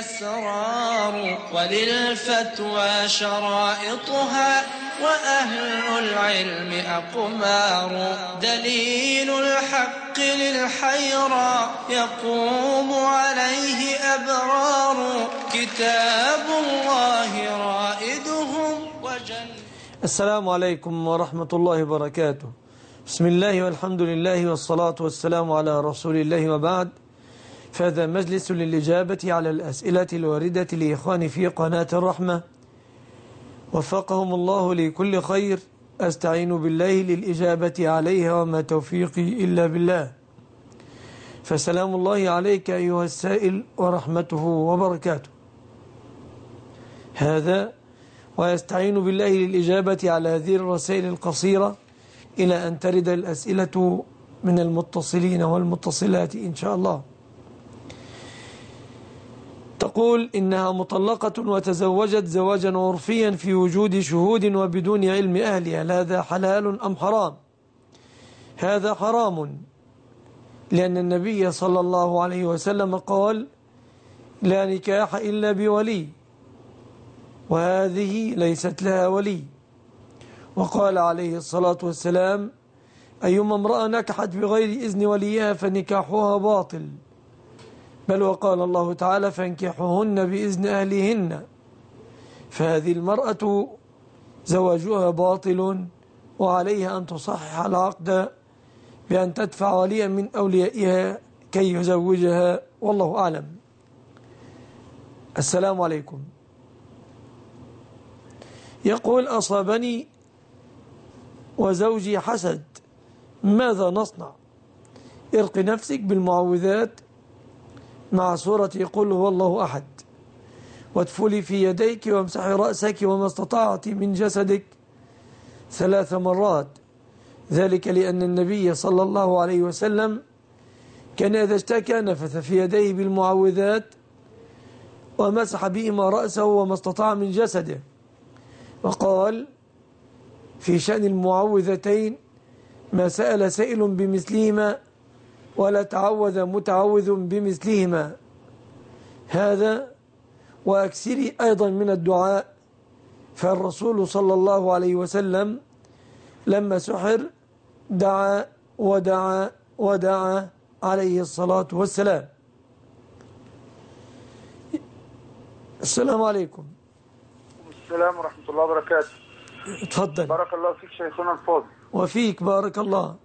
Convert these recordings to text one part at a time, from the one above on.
أسرار وللفتوى شرائطها وأهل العلم أقمار. دليل الحق للحيرى يقوم عليه أبرار. كتاب الله رائدهم وجل السلام عليكم ورحمة الله وبركاته. بسم الله والحمد لله والصلاة والسلام على رسول الله وبعد. فهذا مجلس للإجابة على الأسئلة الواردة لإخواني في قناة الرحمة. وفقهم الله لكل خير. أستعين بالله للإجابة عليها وما توفيقي إلا بالله. فسلام الله عليك أيها السائل ورحمته وبركاته. هذا ويستعين بالله للإجابة على هذه الرسائل القصيرة إلى أن ترد الأسئلة من المتصلين والمتصلات إن شاء الله. تقول إنها مطلقة وتزوجت زواجا عرفيا في وجود شهود وبدون علم أهلها هذا حلال أم حرام؟ هذا حرام لأن النبي صلى الله عليه وسلم قال لا نكاح إلا بولي وهذه ليست لها ولي. وقال عليه الصلاة والسلام أيما امرأة نكحت بغير إذن وليها فنكاحها باطل. بل وقال الله تعالى فانكحوهن بإذن أهلهن. فهذه المرأة زواجها باطل وعليها أن تصحح العقد بأن تدفع وليا من أوليائها كي يزوجها والله أعلم. السلام عليكم. يقول أصابني وزوجي حسد ماذا نصنع؟ ارق نفسك بالمعوذات مع سورة قل هو الله أحد. وادفلي في يديك وامسحي رأسك وما استطعت من جسدك ثلاث مرات. ذلك لأن النبي صلى الله عليه وسلم كان إذا اشتكى نفث في يديه بالمعوذات ومسح بهما رأسه وما استطاع من جسده. وقال في شأن المعوذتين ما سأل سائل بمثلهما ولا تعوذ متعوذ بمثلهما. هذا وأكثري أيضا من الدعاء فالرسول صلى الله عليه وسلم لما سحر دعا ودعا ودعا عليه الصلاة والسلام. السلام عليكم. السلام ورحمة الله وبركاته. تفضل. بارك الله فيك شيخنا الفاضل. وفيك بارك الله.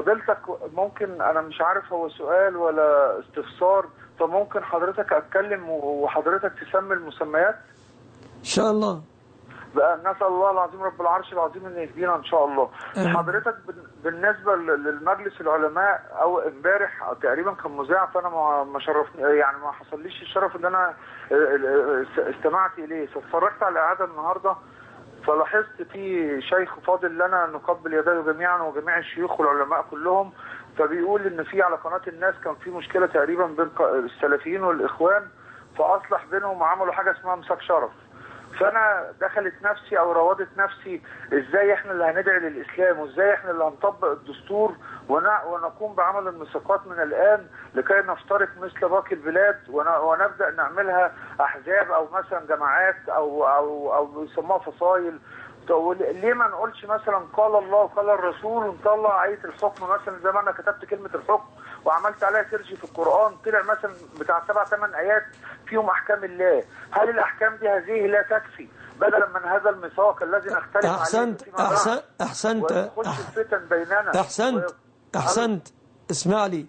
فضيلتك ممكن أنا مش عارف هو سؤال ولا استفسار فممكن حضرتك أتكلم وحضرتك تسمي المسميات؟ إن شاء الله. بقى نسأل الله العظيم رب العرش العظيم ان يهدينا إن شاء الله. آمين. حضرتك بال- بالنسبة للمجلس العلماء أو امبارح تقريبا كان مذيع فأنا ما شرفني يعني ما حصليش الشرف ان أنا آه، آه، استمعت إليه. فاتفرجت على الاعاده النهارده فلاحظت في شيخ فاضل لنا نقبل يديه جميعا وجميع الشيوخ والعلماء كلهم فبيقول إن في على قناة الناس كان في مشكلة تقريبا بين السلفيين والإخوان فأصلح بينهم وعملوا حاجة اسمها مساك شرف. فأنا دخلت نفسي أو راودت نفسي إزاي إحنا اللي هندعي للإسلام وإزاي إحنا اللي هنطبق الدستور ونقوم بعمل الميثاقات من الآن لكي نفترق مثل باقي البلاد ون- ونبدأ نعملها أحزاب أو مثلا جماعات أو أو أو بيسموها فصائل. ليه ما نقولش مثلا قال الله وقال الرسول ونطلع آية الحكم مثلا زي ما أنا كتبت كلمة الحكم وعملت عليها سيرش في القرآن طلع مثلا بتاع سبع ثمان آيات فيهم أحكام الله. هل الأحكام دي هذه لا تكفي بدلا من هذا الميثاق الذي نختلف عليه أحسنت أحسن أحسنت بيننا أحسنت. و- أحسنت اسمع لي.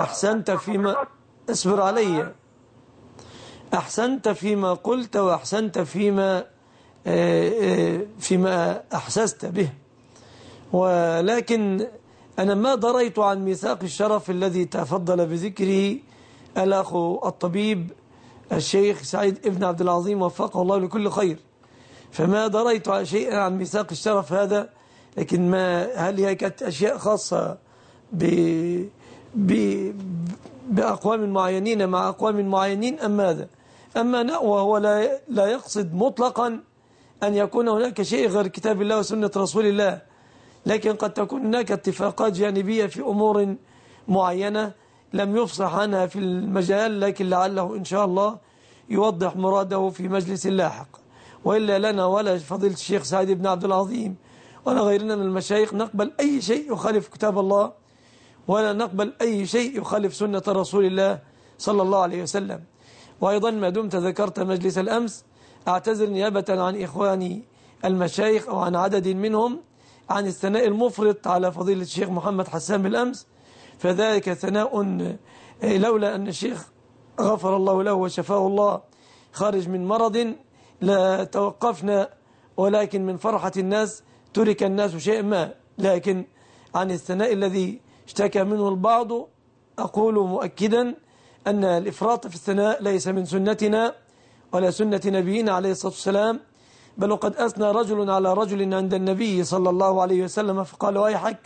أحسنت فيما اصبر علي. أحسنت فيما قلت وأحسنت فيما آه، آه، فيما أحسست به. ولكن أنا ما دريت عن ميثاق الشرف الذي تفضل بذكره الأخ الطبيب الشيخ سعيد ابن عبد العظيم وفقه الله لكل خير. فما دريت شيئا عن ميثاق الشرف هذا لكن ما هل هي كانت أشياء خاصة ب ب بأقوام معينين مع أقوام معينين أم ماذا؟ أما وهو لا لا يقصد مطلقا أن يكون هناك شيء غير كتاب الله وسنة رسول الله لكن قد تكون هناك اتفاقات جانبية في أمور معينة لم يفصح عنها في المجال لكن لعله إن شاء الله يوضح مراده في مجلس لاحق. وإلا لنا ولا فضيلة الشيخ سعيد بن عبد العظيم ولا غيرنا من المشايخ نقبل أي شيء يخالف كتاب الله. ولا نقبل أي شيء يخالف سنة رسول الله صلى الله عليه وسلم. وأيضا ما دمت ذكرت مجلس الأمس أعتذر نيابة عن إخواني المشايخ أو عن عدد منهم عن الثناء المفرط على فضيلة الشيخ محمد حسان بالأمس. فذلك ثناء لولا أن الشيخ غفر الله له وشفاه الله خارج من مرض لا توقفنا ولكن من فرحة الناس ترك الناس شيئا ما. لكن عن الثناء الذي اشتكى منه البعض أقول مؤكدا أن الإفراط في الثناء ليس من سنتنا ولا سنة نبينا عليه الصلاة والسلام بل وقد أثنى رجل على رجل عند النبي صلى الله عليه وسلم فقال ويحك؟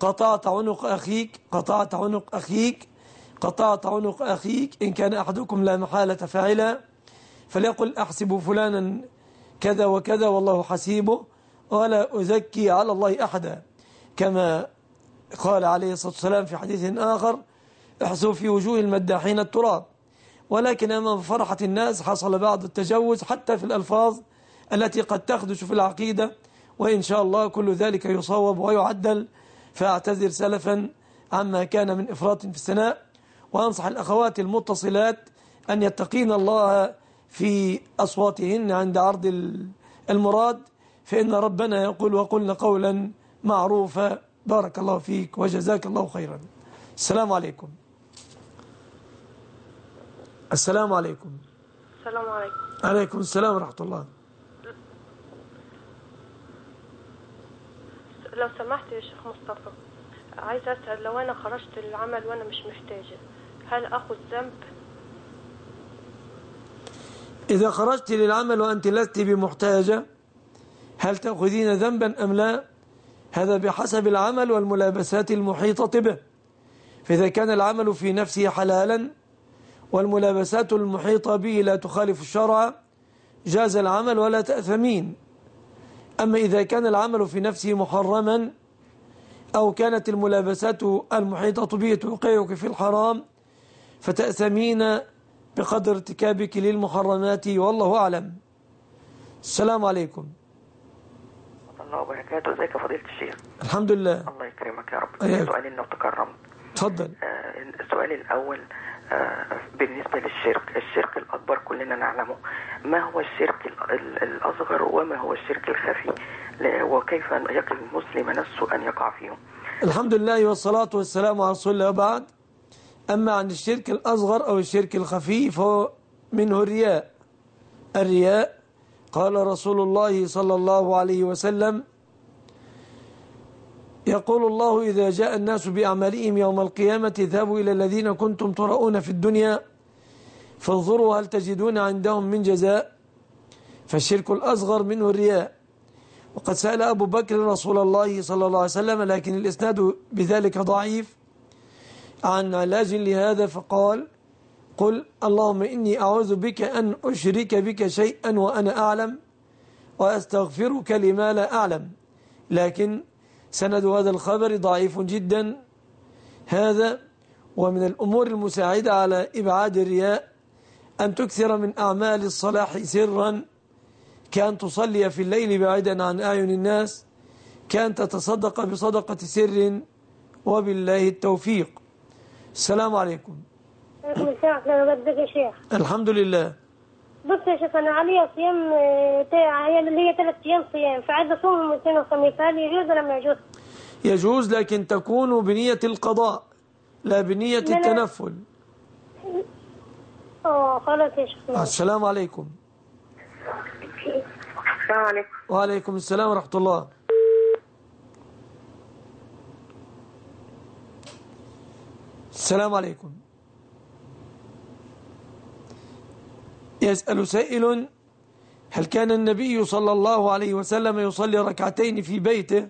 قطعت عنق أخيك قطعت عنق أخيك قطعت عنق أخيك إن كان أحدكم لا محالة فاعلا فليقل أحسب فلانا كذا وكذا والله حسيبه ولا أزكي على الله أحدا. كما قال عليه الصلاة والسلام في حديث آخر احسوا في وجوه المداحين التراب. ولكن أمام فرحة الناس حصل بعض التجوز حتى في الألفاظ التي قد تخدش في العقيدة وإن شاء الله كل ذلك يصوب ويعدل. فأعتذر سلفا عما كان من إفراط في السناء وأنصح الأخوات المتصلات أن يتقين الله في أصواتهن عند عرض المراد. فإن ربنا يقول وقلنا قولا معروفا. بارك الله فيك وجزاك الله خيرا. السلام عليكم. السلام عليكم. السلام عليكم. عليكم السلام ورحمة الله. لو سمحت يا شيخ مصطفى عايز أسأل لو أنا خرجت للعمل وأنا مش محتاجة هل أخذ ذنب؟ إذا خرجت للعمل وأنت لست بمحتاجة هل تأخذين ذنبا أم لا؟ هذا بحسب العمل والملابسات المحيطة به. فإذا كان العمل في نفسه حلالا والملابسات المحيطة به لا تخالف الشرع جاز العمل ولا تأثمين أما إذا كان العمل في نفسه محرما أو كانت الملابسات المحيطة به توقعك في الحرام فتأثمين بقدر ارتكابك للمحرمات والله أعلم. السلام عليكم. الله وبركاته. ازيك يا فضيلة الشيخ؟ الحمد لله. الله يكرمك يا رب. أيوة. سؤالين لو تكرمت تفضل آه، السؤال الأول آه، بالنسبة للشرك الشرك الأكبر كلنا نعلمه. ما هو الشرك ال- ال- الأصغر وما هو الشرك الخفي؟ وكيف يقي المسلم نفسه أن يقع فيهم؟ الحمد لله والصلاة والسلام على رسول الله وبعد. أما عن الشرك الأصغر أو الشرك الخفي فهو منه الرياء. الرياء قال رسول الله صلى الله عليه وسلم يقول الله إذا جاء الناس بأعمالهم يوم القيامة اذهبوا إلى الذين كنتم ترؤون في الدنيا فانظروا هل تجدون عندهم من جزاء فالشرك الأصغر منه الرياء. وقد سأل أبو بكر رسول الله صلى الله عليه وسلم لكن الإسناد بذلك ضعيف عن علاج لهذا فقال قل اللهم إني أعوذ بك أن أشرك بك شيئا وأنا أعلم وأستغفرك لما لا أعلم. لكن سند هذا الخبر ضعيف جدا. هذا ومن الأمور المساعدة على إبعاد الرياء أن تكثر من أعمال الصلاح سرا كأن تصلي في الليل بعيدا عن أعين الناس كأن تتصدق بصدقة سر وبالله التوفيق. السلام عليكم. مساء يا شيخ الحمد لله. بص يا شيخ أنا علي صيام آه، تا- هي اللي هي ثلاث أيام صيام فعايز أصوم الاثنين والخميس هل يجوز ولا ما يجوز؟ يجوز لكن تكون بنية القضاء لا بنية. التنفل. آه خلاص يا شيخ. السلام عليكم. السلام عليكم. وعليكم السلام ورحمة الله. السلام عليكم. يسأل سائل هل كان النبي صلى الله عليه وسلم يصلي ركعتين في بيته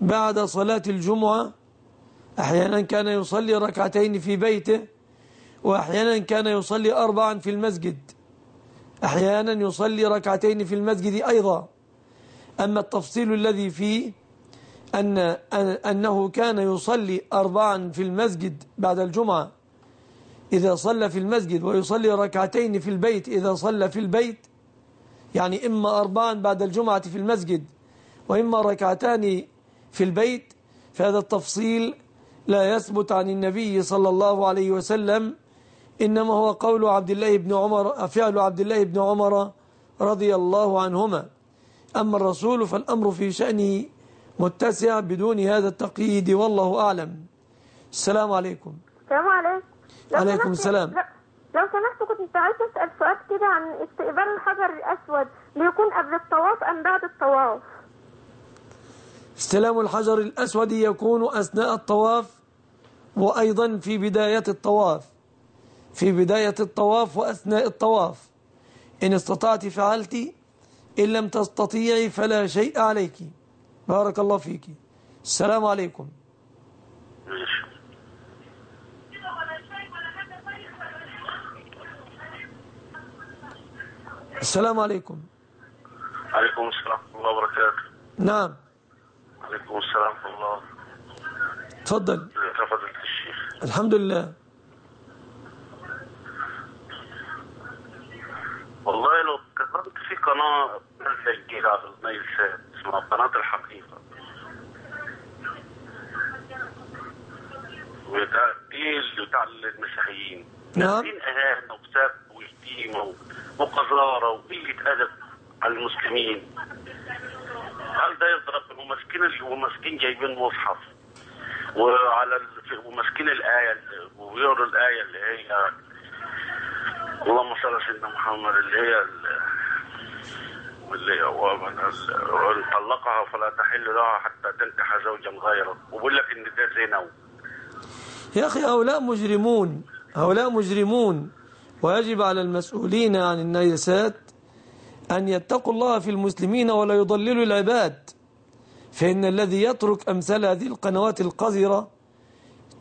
بعد صلاة الجمعة؟ أحيانا كان يصلي ركعتين في بيته وأحيانا كان يصلي أربعا في المسجد. أحيانا يصلي ركعتين في المسجد أيضا. أما التفصيل الذي فيه أن أن- أنه كان يصلي أربعا في المسجد بعد الجمعة إذا صلى في المسجد ويصلي ركعتين في البيت إذا صلى في البيت يعني إما أربعا بعد الجمعة في المسجد وإما ركعتان في البيت فهذا التفصيل لا يثبت عن النبي صلى الله عليه وسلم إنما هو قول عبد الله بن عمر فعل عبد الله بن عمر رضي الله عنهما. أما الرسول فالأمر في شأنه متسع بدون هذا التقييد والله أعلم. السلام عليكم. السلام عليكم. عليكم السلام. لا- لو سمحت كنت عايزة أسأل سؤال كده عن استقبال الحجر الأسود بيكون قبل الطواف أم بعد الطواف؟ استلام الحجر الأسود يكون أثناء الطواف وأيضا في بداية الطواف. في بداية الطواف وأثناء الطواف. إن استطعت فعلت إن لم تستطيعي فلا شيء عليك. بارك الله فيك. السلام عليكم ماشي السلام عليكم. عليكم السلام ورحمة الله وبركاته. نعم. عليكم السلام ورحمة الله. تفضل. فضيلة الشيخ الحمد لله. والله لو كتبت في قناة نازلة جديدة على النيل سات اسمها قناة الحقيقة. وده دي بتاع المسيحيين. نعم. وسب وشتيمة وقذارة وقلة أدب على المسلمين. هل ده يضرب وماسكين وماسكين جايبين مصحف؟ وعلى وماسكين الآية وبيقروا الآية اللي هي اللهم صل على سيدنا محمد اللي هي ال- اللي هو من طلقها فلا تحل لها حتى تنكح زوجا غيره وبيقول لك إن ده زنا. يا أخي هؤلاء مجرمون. هؤلاء مجرمون. ويجب على المسؤولين عن النيسات أن يتقوا الله في المسلمين ولا يضللوا العباد. فإن الذي يترك أمثال هذه القنوات القذرة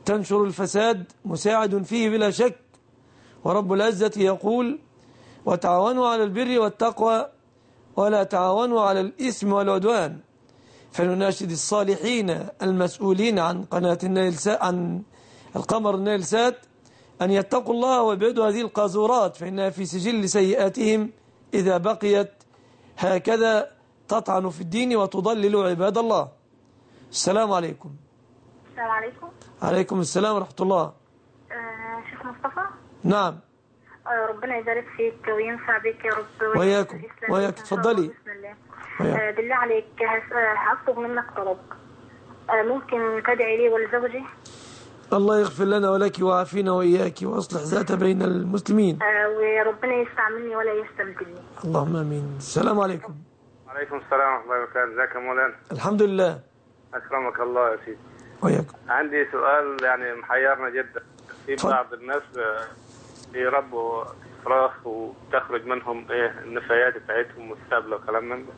تنشر الفساد مساعد فيه بلا شك. ورب العزة يقول وتعاونوا على البر والتقوى ولا تعاونوا على الإثم والعدوان. فنناشد الصالحين المسؤولين عن قناة النيل عن القمر النيل سات أن يتقوا الله ويبعدوا هذه القاذورات فإنها في سجل سيئاتهم إذا بقيت هكذا تطعن في الدين وتضلل عباد الله. السلام عليكم. السلام عليكم. عليكم السلام ورحمة الله. آه شيخ مصطفى؟ نعم. آه ربنا يبارك فيك وينفع بك يا رب. بسم الله. وإياك. آه بالله عليك آه، هطلب منك طلب. آه ممكن تدعي لي ولزوجي؟ الله يغفر لنا ولك وعافينا وإياك وأصلح ذات بين المسلمين. آه وربنا يستعملني ولا يستبدلني. اللهم آمين. السلام عليكم. عليكم السلام ورحمة الله وبركاته. ازيك يا مولانا الحمد لله. أكرمك الله يا سيدي. وإياكم. عندي سؤال يعني محيرنا جدا. في. بعض الناس آه، بيربوا فراخ وتخرج منهم إيه النفايات بتاعتهم والسبلة وكلام من ده.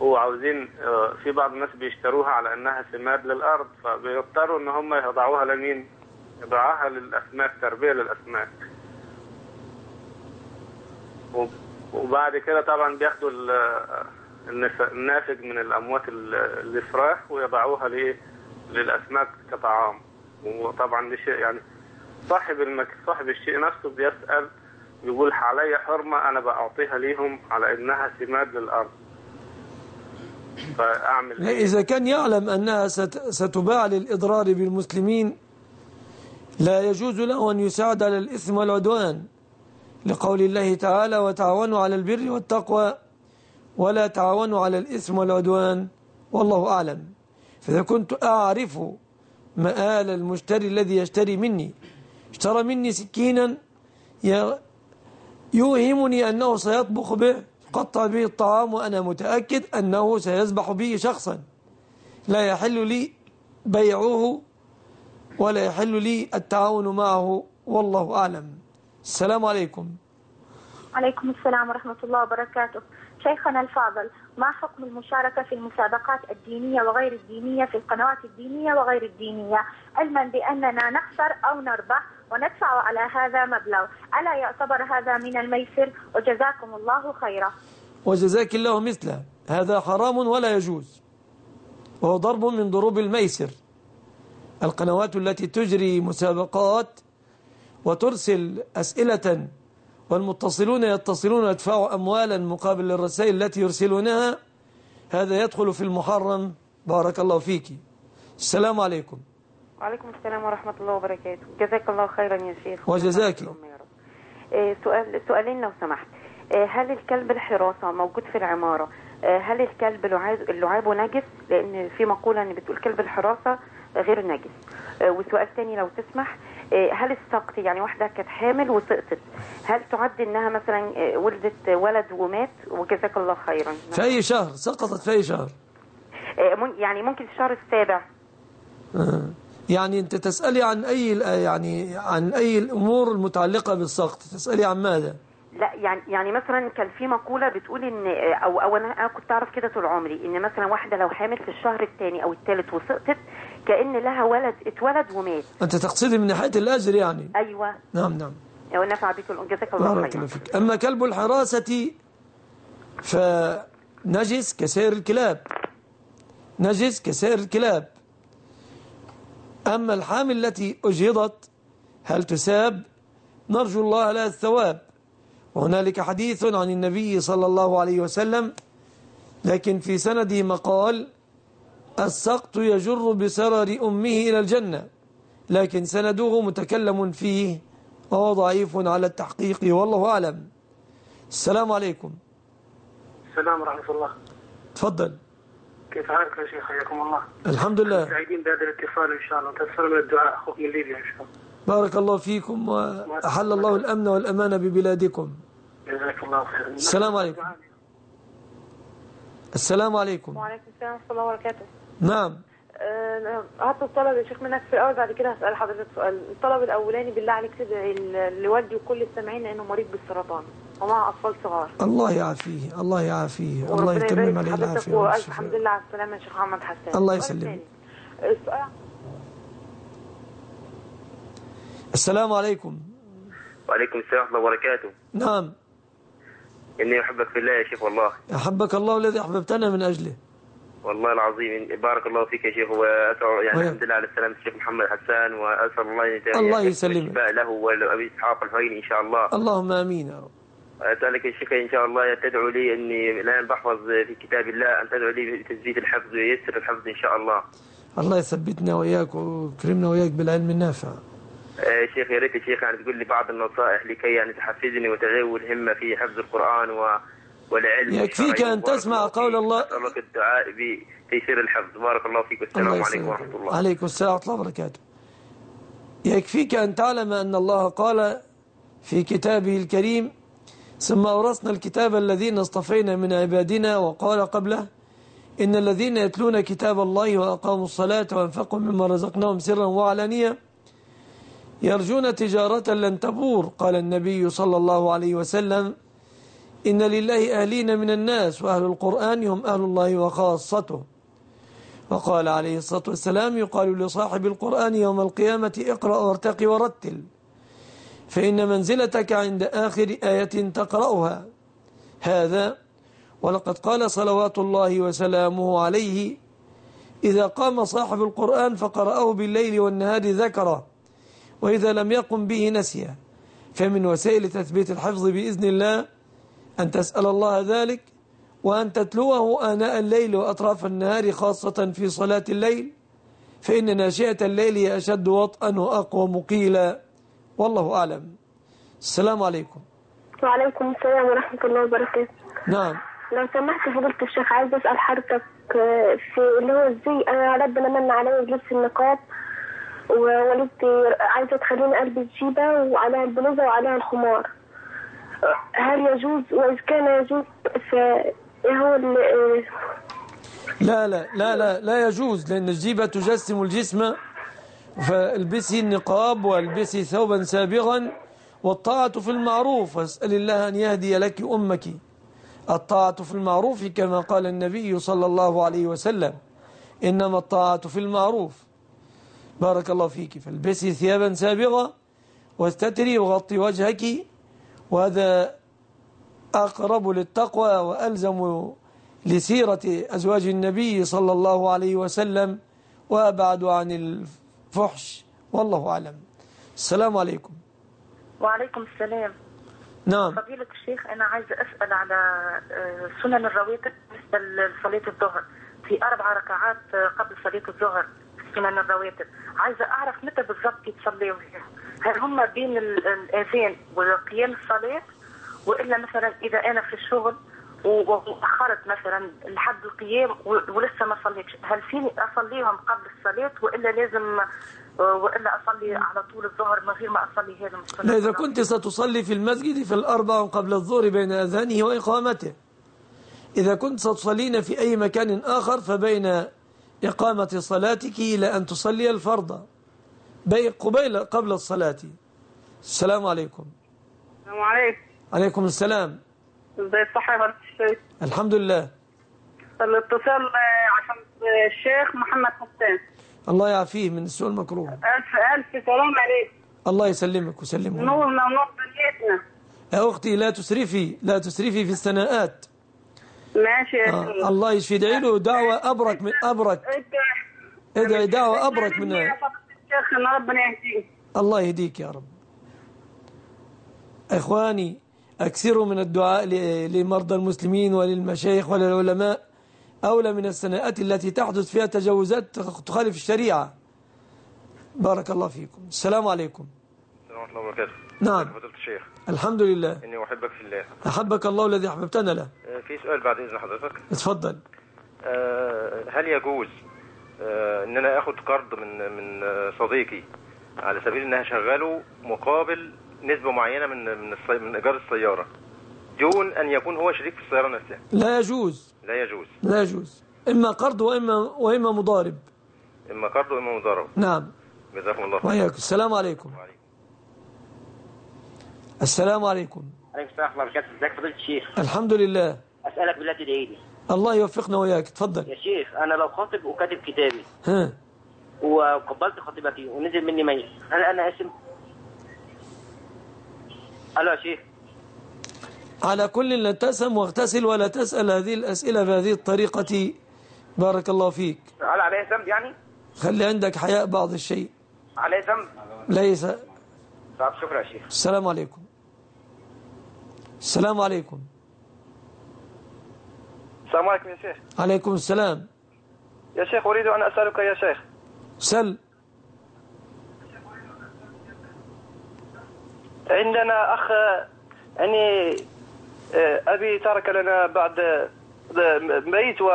وعاوزين آه، في بعض الناس بيشتروها على إنها سماد للأرض فبيضطروا إن هم يضعوها لمين؟ يضعوها للأسماك تربية للأسماك وب- وبعد كده طبعا بياخدوا الناتج من الأموات ال- الافراخ ويضعوها؟ للأسماك كطعام وطبعا ده شيء يعني صاحب المك... صاحب الشيء نفسه بيسأل بيقول علي حرمة أنا بأعطيها ليهم على إنها سماد للأرض فأعمل لا،؟ إذا كان يعلم أنها ست- ستباع للإضرار بالمسلمين لا يجوز له أن يساعد على الإثم والعدوان لقول الله تعالى وتعاونوا على البر والتقوى ولا تعاونوا على الإثم والعدوان والله أعلم فإذا كنت أعرف مآل المشتري الذي يشتري مني اشترى مني سكينا يوهمني أنه سيطبخ به قطع به الطعام وأنا متأكد أنه سيذبح به شخصا. لا يحل لي بيعه ولا يحل لي التعاون معه والله أعلم. السلام عليكم. عليكم السلام ورحمة الله وبركاته. شيخنا الفاضل ما حكم المشاركة في المسابقات الدينية وغير الدينية في القنوات الدينية وغير الدينية؟ علما بأننا نخسر أو نربح وندفع على هذا مبلغ. ألا يعتبر هذا من الميسر؟ وجزاكم الله خيرا. وجزاك الله مثله. هذا حرام ولا يجوز. وهو ضرب من ضروب الميسر. القنوات التي تجري مسابقات وترسل أسئلة والمتصلون يتصلون ويدفعوا أموالا مقابل الرسائل التي يرسلونها. هذا يدخل في المحرم. بارك الله فيك. السلام عليكم. وعليكم السلام ورحمة الله وبركاته. جزاك الله خيرا يا شيخ. وجزاك. إيه سؤال سؤالين لو سمحت. إيه هل الكلب الحراسة موجود في العمارة؟ إيه هل الكلب لعاب- لعابه نجس؟ لأن في مقولة أن بتقول كلب الحراسة غير نجس. وسؤال تاني لو تسمح. هل السقط يعني واحدة كانت حامل وسقطت؟ هل تعد أنها مثلا ولدت ولد ومات؟ وجزاك الله خيرا. في أي شهر؟ سقطت في أي شهر؟ يعني ممكن الشهر السابع. آه. يعني أنت تسألي عن أي يعني عن أي الأمور المتعلقة بالسقط تسألي عن ماذا؟ لا يعني يعني مثلا كان في مقولة بتقول إن أو أو أنا أنا كنت أعرف كده طول عمري إن مثلا واحدة لو حامل في الشهر الثاني أو الثالث وسقطت كأن لها ولد اتولد ومات. أنت تقصدي من ناحية الأجر يعني؟ أيوه. نعم نعم. ونفع بك جزاك الله خيرا. فيك. أما كلب الحراسة فنجس كسائر الكلاب. نجس كسائر الكلاب. أما الحامل التي أجهضت هل تساب؟ نرجو الله لها الثواب. وهنالك حديث عن النبي صلى الله عليه وسلم لكن في سنده مقال السقط يجر بسرر أمه إلى الجنة. لكن سنده متكلم فيه وهو ضعيف على التحقيق والله أعلم. السلام عليكم. السلام ورحمة الله. تفضل. كيف حالك يا شيخ؟ حياكم الله. الحمد لله. سعيدين بهذا الاتصال إن شاء الله. تسفر من الدعاء أخوك من ليبيا إن شاء الله. بارك الله فيكم وأحل الله الأمن والأمان ببلادكم. جزاك الله خيرا. السلام عليكم. السلام عليكم. وعليكم السلام ورحمة الله وبركاته. نعم. أه، هطلب طلب يا شيخ منك في الأول بعد كده هسأل حضرتك سؤال. الطلب الأولاني بالله عليك تدعي لوالدي وكل السامعين لأنه مريض بالسرطان. ومع أطفال صغار. الله يعافيه الله يعافيه الله يتمم عليه العافية وألف الحمد لله على السلامة يا شيخ محمد حسان الله يسلمك. السلام عليكم. وعليكم السلام ورحمة الله وبركاته. نعم. إني أحبك في الله يا شيخ والله. أحبك الله الذي أحببتنا من أجله. والله العظيم بارك الله فيك يا شيخ وأسأل يعني الحمد لله على السلامة الشيخ محمد حسان وأسأل الله أن الله يعني يسلمك. له ولأبي إسحاق الحويني إن شاء الله. اللهم آمين يا رب. أسألك يا شيخ إن شاء الله تدعو لي أني الآن بحفظ في كتاب الله أن تدعو لي بتثبيت الحفظ وييسر الحفظ إن شاء الله. الله يثبتنا وإياك ويكرمنا وإياك بالعلم النافع. آه، شيخ يا ريت شيخ يعني تقول لي بعض النصائح لكي يعني تحفزني وتغير الهمة في حفظ القرآن و والعلم. يكفيك. أن تسمع قول. الله أسألك الدعاء بتيسير الحفظ. بارك الله فيك. والسلام الله عليكم ورحمة الله. عليكم السلام ورحمة الله وبركاته. يكفيك أن تعلم أن الله قال في كتابه الكريم ثم أورثنا الكتاب الذين اصطفينا من عبادنا وقال قبله إن الذين يتلون كتاب الله وأقاموا الصلاة وأنفقوا مما رزقناهم سرا وعلانية يرجون تجارة لن تبور قال النبي صلى الله عليه وسلم. إن لله أهلين من الناس وأهل القرآن هم أهل الله وخاصته. وقال عليه الصلاة والسلام يقال لصاحب القرآن يوم القيامة اقرأ وارتقي ورتل. فإن منزلتك عند آخر آية تقرأها. هذا ولقد قال صلوات الله وسلامه عليه إذا قام صاحب القرآن فقرأه بالليل والنهار ذكره وإذا لم يقم به نسيه. فمن وسائل تثبيت الحفظ بإذن الله أن تسأل الله ذلك وأن تتلوه آناء الليل وأطراف النهار خاصة في صلاة الليل. فإن ناشئة الليل هي أشد وطئا وأقوى مقيلا والله أعلم. السلام عليكم. وعليكم السلام ورحمة الله وبركاته. نعم. لو سمحت فضيلة الشيخ عايز أسأل حضرتك آه، في اللي هو إزاي؟ أنا ربنا من عليا بلبس النقاب ووالدتي عايزة تخليني ألبس جيبة وعليها البلوزة وعليها الخمار هل يجوز؟ وإذا كان يجوز فإيه هو ال- آه، لا لا لا لا لا يجوز لأن الجيبة تجسم الجسم. فالبسي النقاب والبسي ثوبا سابغا والطاعة في المعروف واسأل الله أن يهدي لك أمك. الطاعة في المعروف كما قال النبي صلى الله عليه وسلم إنما الطاعة في المعروف. بارك الله فيك. فالبسي ثيابا سابغة واستتري وغطي وجهك وهذا أقرب للتقوى وألزم لسيرة أزواج النبي صلى الله عليه وسلم وأبعد عن الفحش والله أعلم. السلام عليكم. وعليكم السلام. نعم. فضيلة الشيخ أنا عايزة أسأل على آه، سنن الرواتب بالنسبة لصلاة الظهر. في أربع ركعات آه، قبل صلاة الظهر سنن الرواتب عايزة أعرف متى بالضبط يتصلوا هل هم بين ال- الأذان وقيام الصلاة؟ وإلا مثلا إذا أنا في الشغل و- وأخرت مثلا لحد القيام ولسه ما صليتش. هل فيني أصليهم قبل الصلاة وإلا لازم آه، وإلا أصلي على طول الظهر من غير ما أصلي هذا لا إذا كنت ستصلي في المسجد في الأربع قبل الظهر بين أذانه وإقامته. إذا كنت ستصلين في أي مكان آخر فبين إقامة صلاتك إلى أن تصلي الفرض. بي قبيل قبل الصلاة. السلام عليكم. السلام عليكم. عليكم السلام. ازي الصحة الشيخ الحمد لله الاتصال آه، عشان آه، الشيخ محمد حسين الله يعافيه من السوء المكروه ألف ألف سلام عليك الله يسلمك ويسلمه نورنا ونور دنيتنا يا أختي لا تسرفي لا تسرفي في الثناءات ماشي يا آه الله يشفي ادعي له دعوة أبرك من أبرك ادعي دعوة أبرك من الشيخ ربنا يهديك الله يهديك يا رب إخواني أكثروا من الدعاء لمرضى المسلمين وللمشايخ وللعلماء أولى من السنوات التي تحدث فيها تجاوزات تخالف الشريعة. بارك الله فيكم. السلام عليكم. السلام ورحمة الله وبركاته. نعم. فضيلة الشيخ. الحمد لله. إني أحبك في الله. أحبك الله الذي أحببتنا له. آه، في سؤال بعد إذن حضرتك. اتفضل. آه، هل يجوز آه، إن أنا آخد قرض من من آه، صديقي على سبيل إن أشغله مقابل نسبة معينة من من. من إيجار السيارة. دون أن يكون هو شريك في السيارة نفسها. لا يجوز. لا يجوز. لا يجوز. إما قرض وإما, وإما مضارب. إما قرض وإما مضاربة نعم. جزاكم الله خير وإياك السلام عليكم. السلام عليكم. عليكم السلام ورحمة الله وبركاته. ازيك يا فضيلة الشيخ؟ الحمد لله. أسألك بالله تدعي لي. الله يوفقنا وإياك. اتفضل يا شيخ أنا لو خاطب وكاتب كتابي. ها. وقبلت خطيبتي ونزل مني ميت هل أنا اسم؟ ألو يا شيخ. على كل لا تسم واغتسل ولا تسأل هذه الأسئلة بهذه الطريقة. بارك الله فيك. هل عليه ذنب يعني؟ خلي عندك حياء بعض الشيء. عليه ذنب؟ ليس. طب شكرا يا شيخ. السلام عليكم. السلام عليكم. السلام عليكم يا شيخ. عليكم السلام. يا شيخ أريد أن أسألك يا شيخ. سل. عندنا أخ يعني آه، أبي ترك لنا بعد بيت و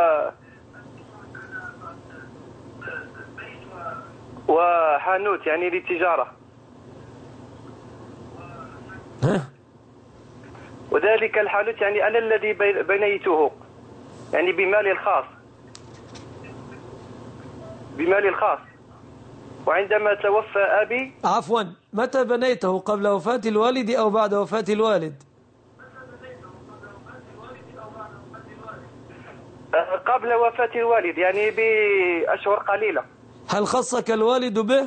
وحانوت يعني للتجارة. وذلك الحانوت يعني أنا الذي بنيته يعني بمالي الخاص. بمالي الخاص. وعندما توفى أبي عفوا متى بنيته قبل وفاة الوالد أو بعد وفاة الوالد؟ قبل وفاة الوالد يعني بأشهر قليلة. هل خصك الوالد به؟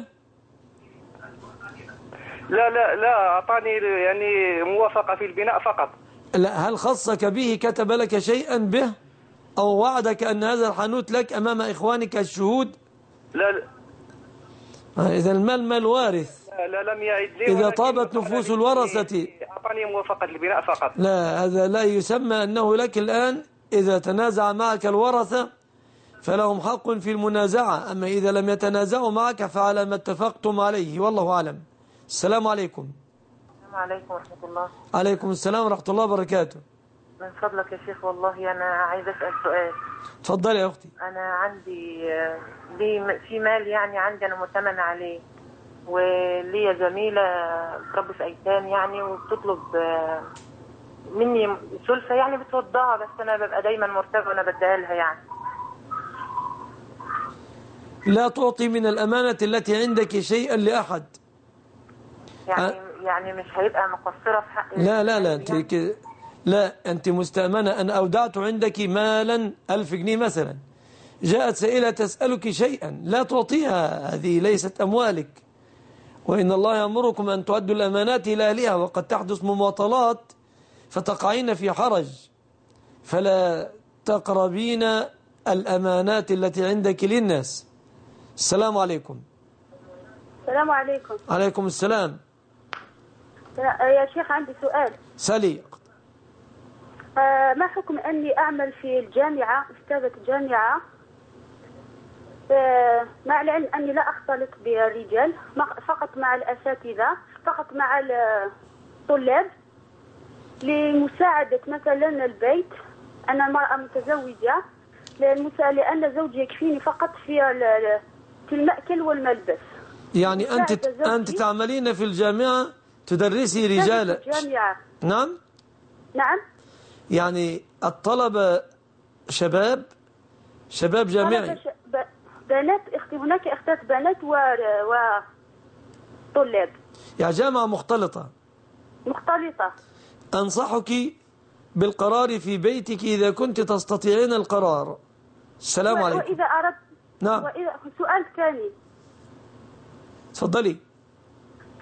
لا لا لا أعطاني يعني موافقة في البناء فقط. لا هل خصك به كتب لك شيئا به؟ أو وعدك أن هذا الحانوت لك أمام إخوانك الشهود؟ لا لا, إذا المال مال وارث. لا لم يعد لي إذا طابت نفوس الورثة. أعطاني موافقة البناء فقط. لا هذا لا يسمى أنه لك الآن إذا تنازع معك الورثة فلهم حق في المنازعة. أما إذا لم يتنازعوا معك فعلى ما اتفقتم عليه والله أعلم. السلام عليكم. السلام عليكم ورحمة الله. عليكم السلام ورحمة الله وبركاته. من فضلك يا شيخ والله أنا عايزة أسأل سؤال. تفضلي يا أختي. أنا عندي لي في مال يعني عندي أنا مؤتمن عليه وليا زميلة بتربي في أيتام يعني وبتطلب مني سلفة يعني بتوضعها بس أنا ببقى دايما مرتبة وأنا بديها لها يعني. لا تعطي من الأمانة التي عندك شيئا لأحد. يعني يعني مش هيبقى مقصرة في حق لا لا لا أنت ك... لا أنت مستأمنة أن أودعت عندك مالا ألف جنيه مثلا. جاءت سائلة تسألك شيئا لا تعطيها هذه ليست أموالك. وإن الله يأمركم أن تؤدوا الأمانات إلى أهلها وقد تحدث مماطلات فتقعين في حرج. فلا تقربين الأمانات التي عندك للناس. السلام عليكم. السلام عليكم. عليكم السلام. يا شيخ عندي سؤال. سلي آه، ما حكم أني أعمل في الجامعة أستاذة جامعة؟ آه، مع العلم أني لا أختلط بالرجال فقط مع الأساتذة فقط مع الطلاب. لمساعدة مثلا البيت أنا امرأة متزوجة. لأن زوجي يكفيني فقط في في المأكل والملبس. يعني أنت. أنت تعملين في الجامعة تدرسي رجال؟ جامعة نعم؟ نعم. يعني الطلبة شباب شباب جامعي. بنات أختي هناك اختات بنات و... وطلاب يعني جامعة مختلطة. مختلطة. أنصحك بالقرار في بيتك إذا كنت تستطيعين القرار. السلام و- عليكم. وإذا أردت. نعم. وإذا سؤال ثاني. تفضلي.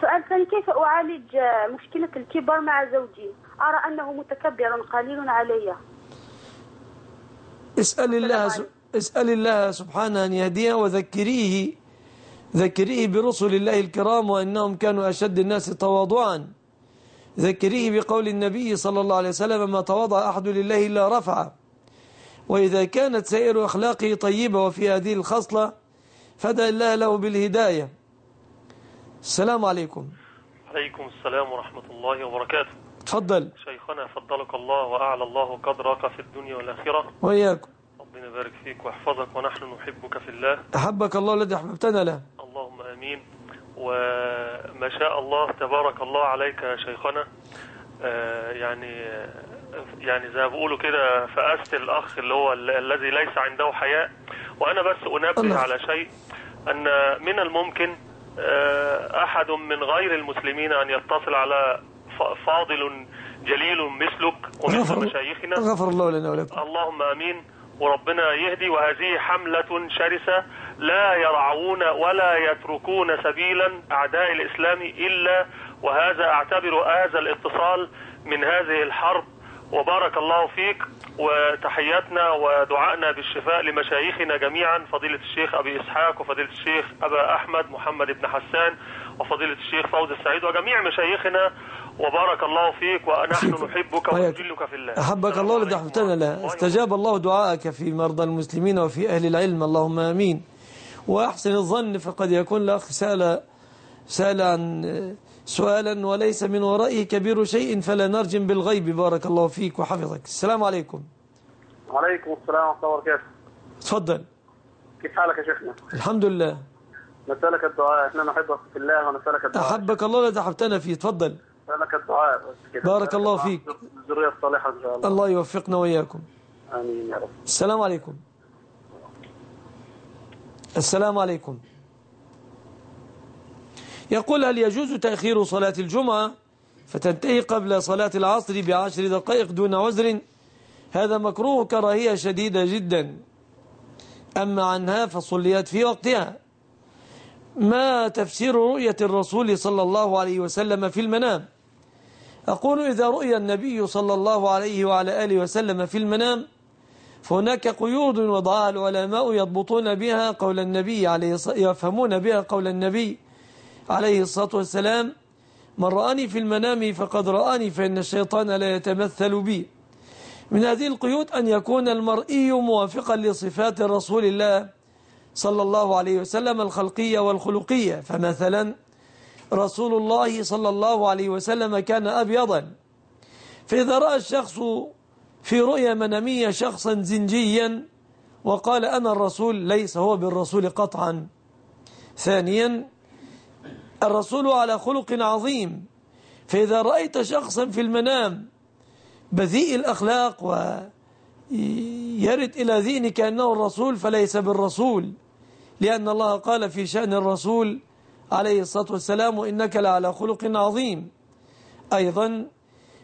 سؤال ثاني كيف أعالج مشكلة الكبر مع زوجي؟ أرى أنه متكبر قليل علي. اسأل الله س... اسأل الله سبحانه أن يهديه وذكريه ذكريه برسل الله الكرام وأنهم كانوا أشد الناس تواضعا. ذكريه بقول النبي صلى الله عليه وسلم ما تواضع أحد لله إلا رفعه وإذا كانت سائر أخلاقه طيبة وفي هذه الخصلة فدى الله له بالهداية. السلام عليكم. عليكم السلام ورحمة الله وبركاته. تفضل. شيخنا فضلك الله وأعلى الله قدرك في الدنيا والآخرة. وإياكم ربنا يبارك فيك ويحفظك ونحن نحبك في الله. أحبك الله الذي أحببتنا له. اللهم آمين. وما شاء الله تبارك الله عليك يا شيخنا. آه، يعني يعني زي ما بيقولوا كده فأست الأخ اللي هو ال- الذي ليس عنده حياء. وأنا بس أنبه على شيء أن من الممكن آه، أحد من غير المسلمين أن يتصل على فاضل جليل مثلك ومثل مشايخنا. غفر الله لنا ولكم. اللهم آمين. وربنا يهدي وهذه حملة شرسة لا يرعون ولا يتركون سبيلا أعداء الإسلام إلا وهذا أعتبر هذا الاتصال من هذه الحرب. وبارك الله فيك وتحياتنا ودعائنا بالشفاء لمشايخنا جميعا فضيلة الشيخ أبي إسحاق وفضيلة الشيخ أبا أحمد محمد بن حسان وفضيلة الشيخ فوز السعيد وجميع مشايخنا وبارك الله فيك ونحن نحبك ونجلك في الله. أحبك الله الذي أحببتنا له. استجاب الله دعاءك في مرضى المسلمين وفي أهل العلم. اللهم آمين. وأحسن الظن فقد يكون الأخ سأل سأل عن سؤالا وليس من ورائه كبير شيء فلا نرجم بالغيب. بارك الله فيك وحفظك. السلام عليكم. وعليكم السلام ورحمة الله وبركاته. تفضل. كيف حالك يا شيخنا؟ الحمد لله. نسألك الدعاء. إحنا نحبك في الله ونسألك الدعاء. أحبك الله الذي أحببتنا فيه. تفضل. نسألك الدعاء بارك الله فيك. الذرية الصالحة إن شاء الله. الله يوفقنا وإياكم. آمين يا رب. السلام عليكم. السلام عليكم. يقول هل يجوز تأخير صلاة الجمعة فتنتهي قبل صلاة العصر بعشر دقائق دون عذر؟ هذا مكروه كراهية شديدة جدا. أما عنها فصليت في وقتها. ما تفسير رؤية الرسول صلى الله عليه وسلم في المنام؟ أقول إذا رؤي النبي صلى الله عليه وعلى آله وسلم في المنام فهناك قيود وضعها العلماء يضبطون بها قول النبي عليه يفهمون بها قول النبي عليه الصلاة والسلام من رآني في المنام فقد رآني فإن الشيطان لا يتمثل بي. من هذه القيود أن يكون المرئي موافقا لصفات رسول الله صلى الله عليه وسلم الخلقية والخلقية فمثلا رسول الله صلى الله عليه وسلم كان أبيضا. فإذا رأى الشخص في رؤيا منامية شخصا زنجيا وقال أنا الرسول ليس هو بالرسول قطعا. ثانيا الرسول على خلق عظيم. فإذا رأيت شخصا في المنام بذيء الأخلاق ويرد إلى ذهنك أنه الرسول فليس بالرسول لأن الله قال في شأن الرسول عليه الصلاة والسلام وإنك لعلى خلق عظيم. أيضا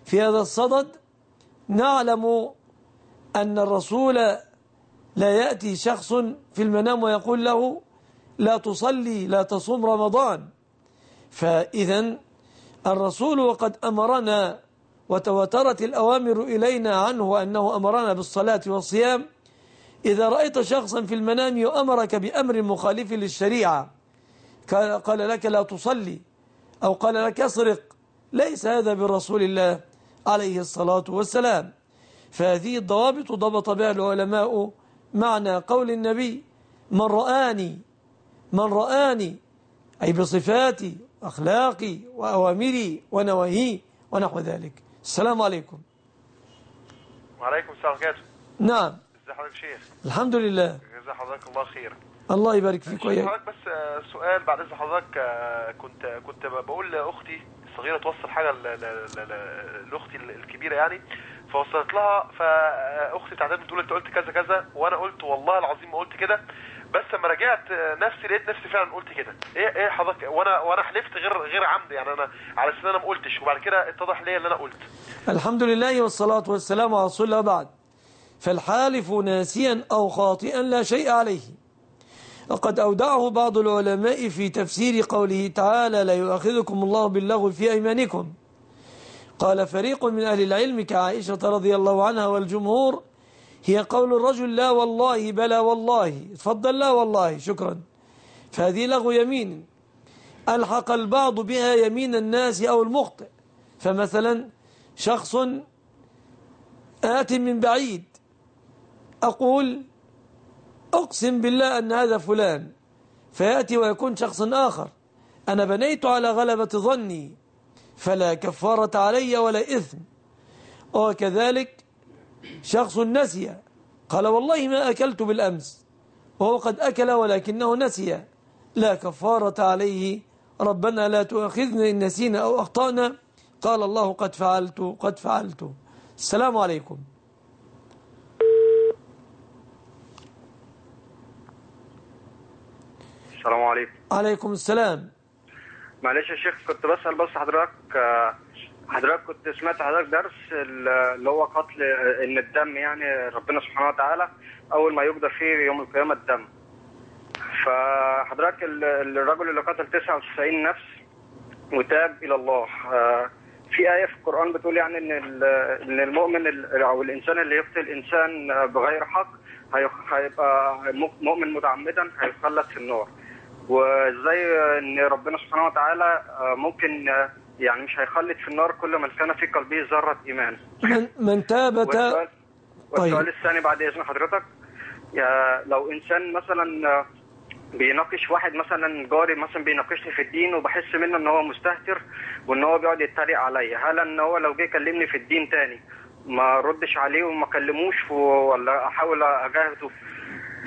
في هذا الصدد نعلم أن الرسول لا يأتي شخص في المنام ويقول له لا تصلي لا تصوم رمضان. فإذا الرسول وقد أمرنا وتواترت الأوامر إلينا عنه أنه أمرنا بالصلاة والصيام. إذا رأيت شخصا في المنام يؤمرك بأمر مخالف للشريعة. قال لك لا تصلي أو قال لك اسرق. ليس هذا برسول الله عليه الصلاة والسلام. فهذه الضوابط ضبط بها العلماء معنى قول النبي من رآني من رآني أي بصفاتي أخلاقي وأوامري ونواهي ونحو ذلك. السلام عليكم. وعليكم السلام نعم. ازي حضرتك شيخ. الحمد لله. جزا حضرتك الله خير الله يبارك فيك وياك. حضرتك بس آه، سؤال بعد إذن حضرتك آه، كنت كنت بقول لأختي الصغيرة توصل حاجة لأختي الكبيرة يعني فوصلت لها فأختي بتعتبر بتقول أنت قلت كذا كذا وأنا قلت والله العظيم ما قلت كده بس لما رجعت نفسي لقيت نفسي فعلا قلت كده. إيه إيه حضرتك وأنا وأنا حلفت غير غير عمد يعني أنا على أساس إن أنا ما قلتش وبعد كده اتضح ليا اللي أنا قلت. الحمد لله والصلاة والسلام على رسول الله بعد. فالحالف ناسيا أو خاطئا لا شيء عليه. وقد أودعه بعض العلماء في تفسير قوله تعالى لا يؤاخذكم الله باللغو في أيمانكم. قال فريق من أهل العلم كعائشة رضي الله عنها والجمهور هي قول الرجل لا والله بلا والله تفضل لا والله شكرا. فهذه لغو يمين. ألحق البعض بها يمين الناس أو المخطئ. فمثلا شخص آت من بعيد أقول أقسم بالله أن هذا فلان. فيأتي ويكون شخص آخر. أنا بنيت على غلبة ظني فلا كفارة علي ولا إثم. وكذلك شخص نسي. قال والله ما أكلت بالأمس. وهو قد أكل ولكنه نسي. لا كفارة عليه. ربنا لا تؤاخذنا إن نسينا أو أخطأنا. قال الله قد فعلت قد فعلت. السلام عليكم. السلام عليكم. عليكم السلام. معلش يا شيخ كنت بسأل بس حضرتك حضرتك كنت سمعت حضرتك درس ال- اللي هو قتل إن الدم يعني ربنا سبحانه وتعالى أول ما يقدر فيه يوم القيامة الدم. فحضرتك ال- الرجل اللي قتل 99 نفس وتاب إلى الله. آه، في آية في القرآن بتقول يعني إن ال- إن المؤمن ال- أو الإنسان اللي يقتل انسان آه، بغير حق هي- هيبقى مؤمن متعمدا هيخلد في النار. وازاي ان ربنا سبحانه وتعالى آه، ممكن آه، يعني مش هيخلد في النار كل من كان في قلبه ذرة إيمان. من, من تاب والسؤال, والسؤال الثاني بعد إذن حضرتك يا لو إنسان مثلا آه، بيناقش واحد مثلا جاري مثلا بيناقشني في الدين وبحس منه إن هو مستهتر وإن هو بيقعد يتريق عليا هل إن هو لو جه يكلمني في الدين تاني ما ردش عليه وما كلموش ولا أحاول أجاهده؟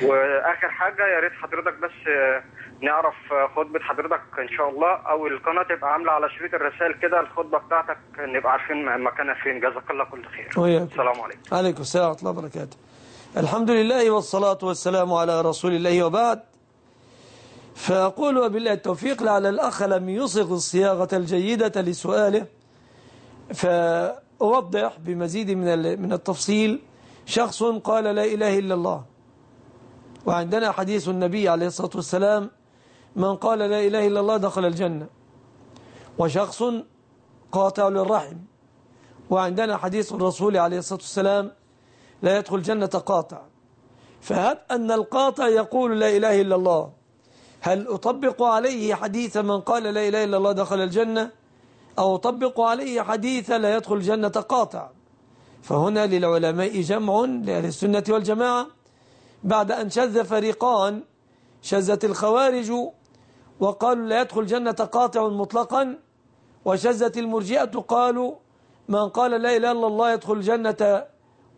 وآخر حاجة يا ريت حضرتك بس نعرف خطبة حضرتك إن شاء الله أو القناة تبقى عاملة على شريط الرسائل كده الخطبة بتاعتك نبقى عارفين مكانها فين. جزاك الله كل خير. وياك. السلام عليكم. عليكم السلام ورحمة الله وبركاته. الحمد لله والصلاة والسلام على رسول الله وبعد. فأقول وبالله التوفيق لعل الأخ لم يصغ الصياغة الجيدة لسؤاله. فأوضح بمزيد من من التفصيل. شخص قال لا إله إلا الله. وعندنا حديث النبي عليه الصلاة والسلام من قال لا إله إلا الله دخل الجنة. وشخص قاطع للرحم. وعندنا حديث الرسول عليه الصلاة والسلام لا يدخل جنة قاطع. فهب أن القاطع يقول لا إله إلا الله. هل أطبق عليه حديث من قال لا إله إلا الله دخل الجنة؟ أو أطبق عليه حديث لا يدخل الجنة قاطع؟ فهنا للعلماء جمع لأهل السنة والجماعة. بعد أن شذ فريقان شذت الخوارج وقالوا لا يدخل الجنة قاطع مطلقا وشذت المرجئة قالوا من قال لا إله إلا الله يدخل الجنة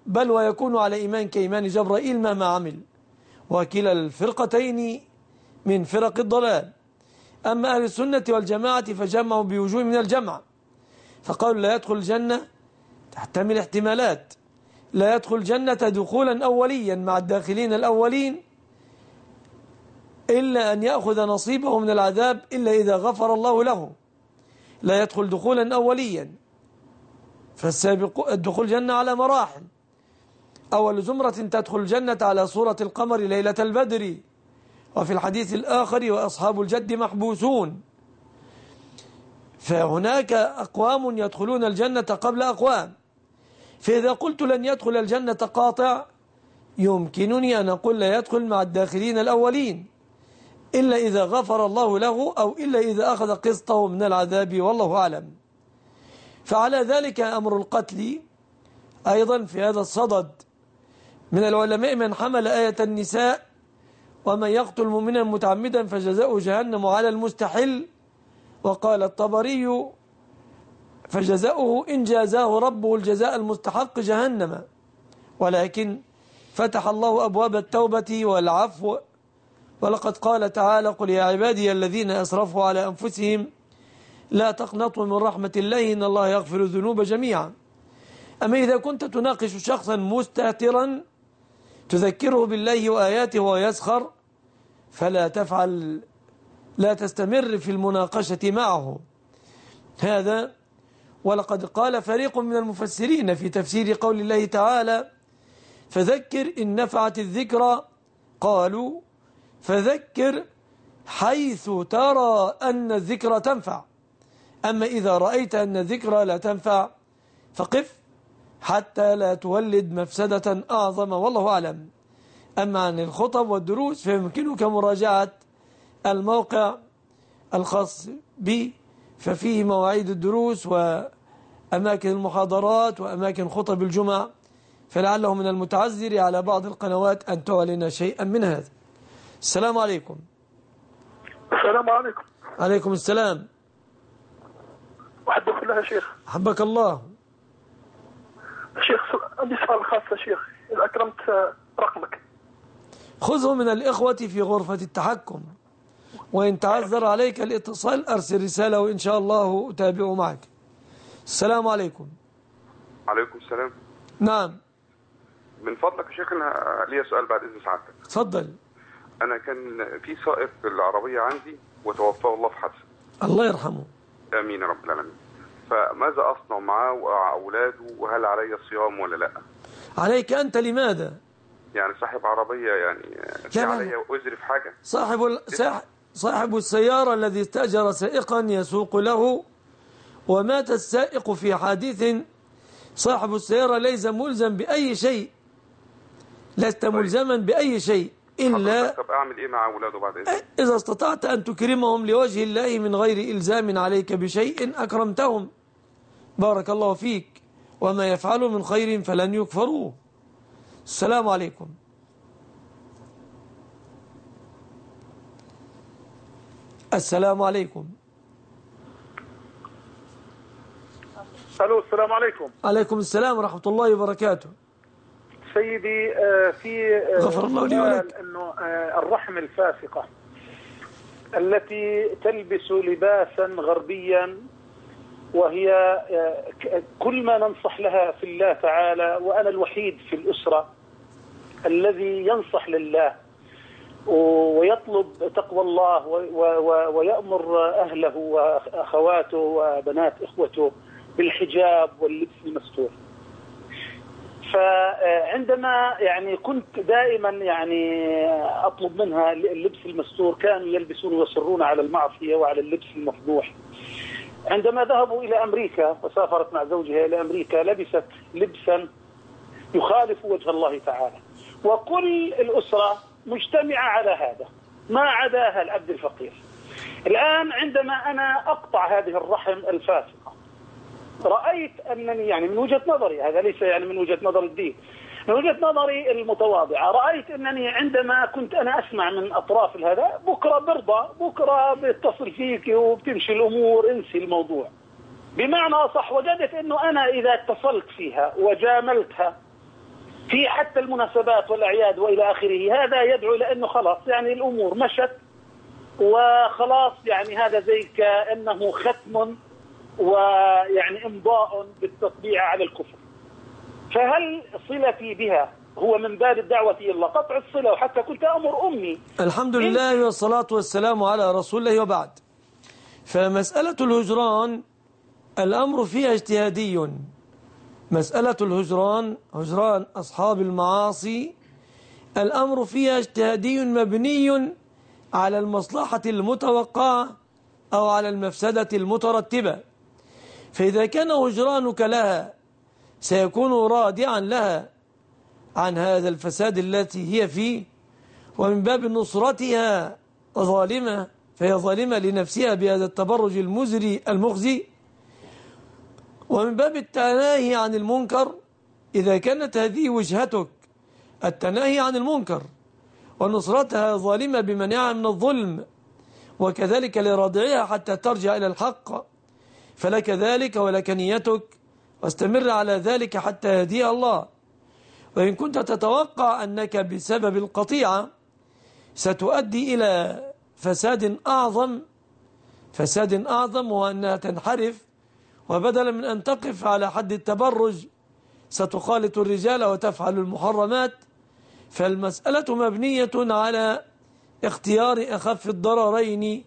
بل ويكون على إيمان كإيمان جبرائيل مهما عمل. وكلا الفرقتين من فرق الضلال. أما أهل السنة والجماعة فجمعوا بوجوه من الجمع. فقالوا لا يدخل الجنة تحتمل احتمالات. لا يدخل الجنة دخولا أوليا مع الداخلين الأولين. إلا أن يأخذ نصيبه من العذاب إلا إذا غفر الله له. لا يدخل دخولا أوليا. فالسابق الدخول الجنة على مراحل. أول زمرة تدخل الجنة على صورة القمر ليلة البدر. وفي الحديث الآخر وأصحاب الجد محبوسون. فهناك أقوام يدخلون الجنة قبل أقوام. فإذا قلت لن يدخل الجنة قاطع يمكنني أن أقول لا يدخل مع الداخلين الأولين. إلا إذا غفر الله له أو إلا إذا أخذ قسطه من العذاب والله أعلم. فعلى ذلك أمر القتل أيضا في هذا الصدد. من العلماء من حمل آية النساء ومن يقتل مؤمنا متعمدا فجزاؤه جهنم على المستحل. وقال الطبري فجزاؤه إن جازاه ربه الجزاء المستحق جهنم. ولكن فتح الله أبواب التوبة والعفو ولقد قال تعالى قل يا عبادي الذين أسرفوا على أنفسهم لا تقنطوا من رحمة الله إن الله يغفر الذنوب جميعا. أما إذا كنت تناقش شخصا مستهترا تذكره بالله وآياته ويسخر فلا تفعل لا تستمر في المناقشة معه. هذا ولقد قال فريق من المفسرين في تفسير قول الله تعالى فذكر إن نفعت الذكرى قالوا فذكر حيث ترى أن الذكرى تنفع. أما إذا رأيت أن الذكرى لا تنفع فقف حتى لا تولد مفسدة أعظم والله أعلم. أما عن الخطب والدروس فيمكنك مراجعة الموقع الخاص بي ففيه مواعيد الدروس وأماكن المحاضرات وأماكن خطب الجمع فلعله من المتعذر على بعض القنوات أن تعلن شيئا من هذا. السلام عليكم. السلام عليكم. عليكم السلام. وحبك الله يا شيخ. حبك الله. شيخ عندي سؤال خاص يا شيخ. إذا أكرمت رقمك. خذه من الإخوة في غرفة التحكم. وإن تعذر عليك الاتصال أرسل رسالة وإن شاء الله أتابع معك. السلام عليكم. عليكم السلام. نعم. من فضلك يا شيخ أنا ليا سؤال بعد إذن سعادتك. تفضل. أنا كان في سائق العربيه عندي وتوفاه الله في حادثة. الله يرحمه. آمين يا رب العالمين. فماذا أصنع معاه واولاده وهل علي صيام ولا لأ؟ عليك أنت لماذا؟ يعني صاحب عربية يعني. علي وزر في حاجة؟ صاحب ال- صاح- صاحب السيارة الذي استأجر سائقا يسوق له ومات السائق في حادث. صاحب السيارة ليس ملزم بأي شيء لست ملزما بأي شيء. إلا طب أعمل إيه مع أولاده بعد اذنك إذا استطعت أن تكرمهم لوجه الله من غير إلزام عليك بشيء أكرمتهم. بارك الله فيك. وما يفعلوا من خير فلن يكفروه السلام عليكم. السلام عليكم. ألو السلام عليكم. عليكم السلام ورحمة الله وبركاته. سيدي آه، في آه، غفر الله لي ولك. إنه آه، الرحم الفاسقة التي تلبس لباسا غربيا وهي كل ما ننصح لها في الله تعالى وأنا الوحيد في الأسرة الذي ينصح لله ويطلب تقوى الله ويأمر أهله وأخواته وبنات إخوته بالحجاب واللبس المستور فعندما يعني كنت دائما يعني أطلب منها اللبس المستور كانوا يلبسون ويصرون على المعصية وعلى اللبس المفضوح. عندما ذهبوا إلى أمريكا وسافرت مع زوجها إلى أمريكا لبست لبسا يخالف وجه الله تعالى. وكل الأسرة مجتمعة على هذا ما عداها العبد الفقير. الآن عندما أنا أقطع هذه الرحم الفاسقة رأيت أنني يعني من وجهة نظري هذا ليس يعني من وجهة نظر الدين. من وجهة نظري المتواضعة رأيت أنني عندما كنت أنا أسمع من أطراف هذا بكرة برضى بكرة بيتصل فيك وبتمشي الأمور انسي الموضوع. بمعنى أصح وجدت أنه أنا إذا اتصلت فيها وجاملتها في حتى المناسبات والأعياد وإلى آخره هذا يدعو إلى أنه خلاص يعني الأمور مشت وخلاص يعني هذا زي كأنه ختم ويعني إمضاء بالتطبيع على الكفر. فهل صلتي بها هو من باب الدعوة الله؟ قطع الصلة وحتى كنت أمر أمي. الحمد لله والصلاة والسلام على رسول الله وبعد. فمسألة الهجران الأمر فيها اجتهادي. مسألة الهجران هجران أصحاب المعاصي الأمر فيها اجتهادي مبني على المصلحة المتوقعة أو على المفسدة المترتبة. فإذا كان هجرانك لها سيكون رادعا لها عن هذا الفساد التي هي فيه ومن باب نصرتها ظالمة فهي ظالمة لنفسها بهذا التبرج المزري المخزي. ومن باب التناهي عن المنكر إذا كانت هذه وجهتك التناهي عن المنكر ونصرتها ظالمة بمنعها من الظلم وكذلك لرادعها حتى ترجع إلى الحق. فلك ذلك ولك نيتك واستمر على ذلك حتى يهديها الله. وإن كنت تتوقع أنك بسبب القطيعة ستؤدي إلى فساد أعظم فساد أعظم وأنها تنحرف وبدلا من أن تقف على حد التبرج ستخالط الرجال وتفعل المحرمات. فالمسألة مبنية على اختيار أخف الضررين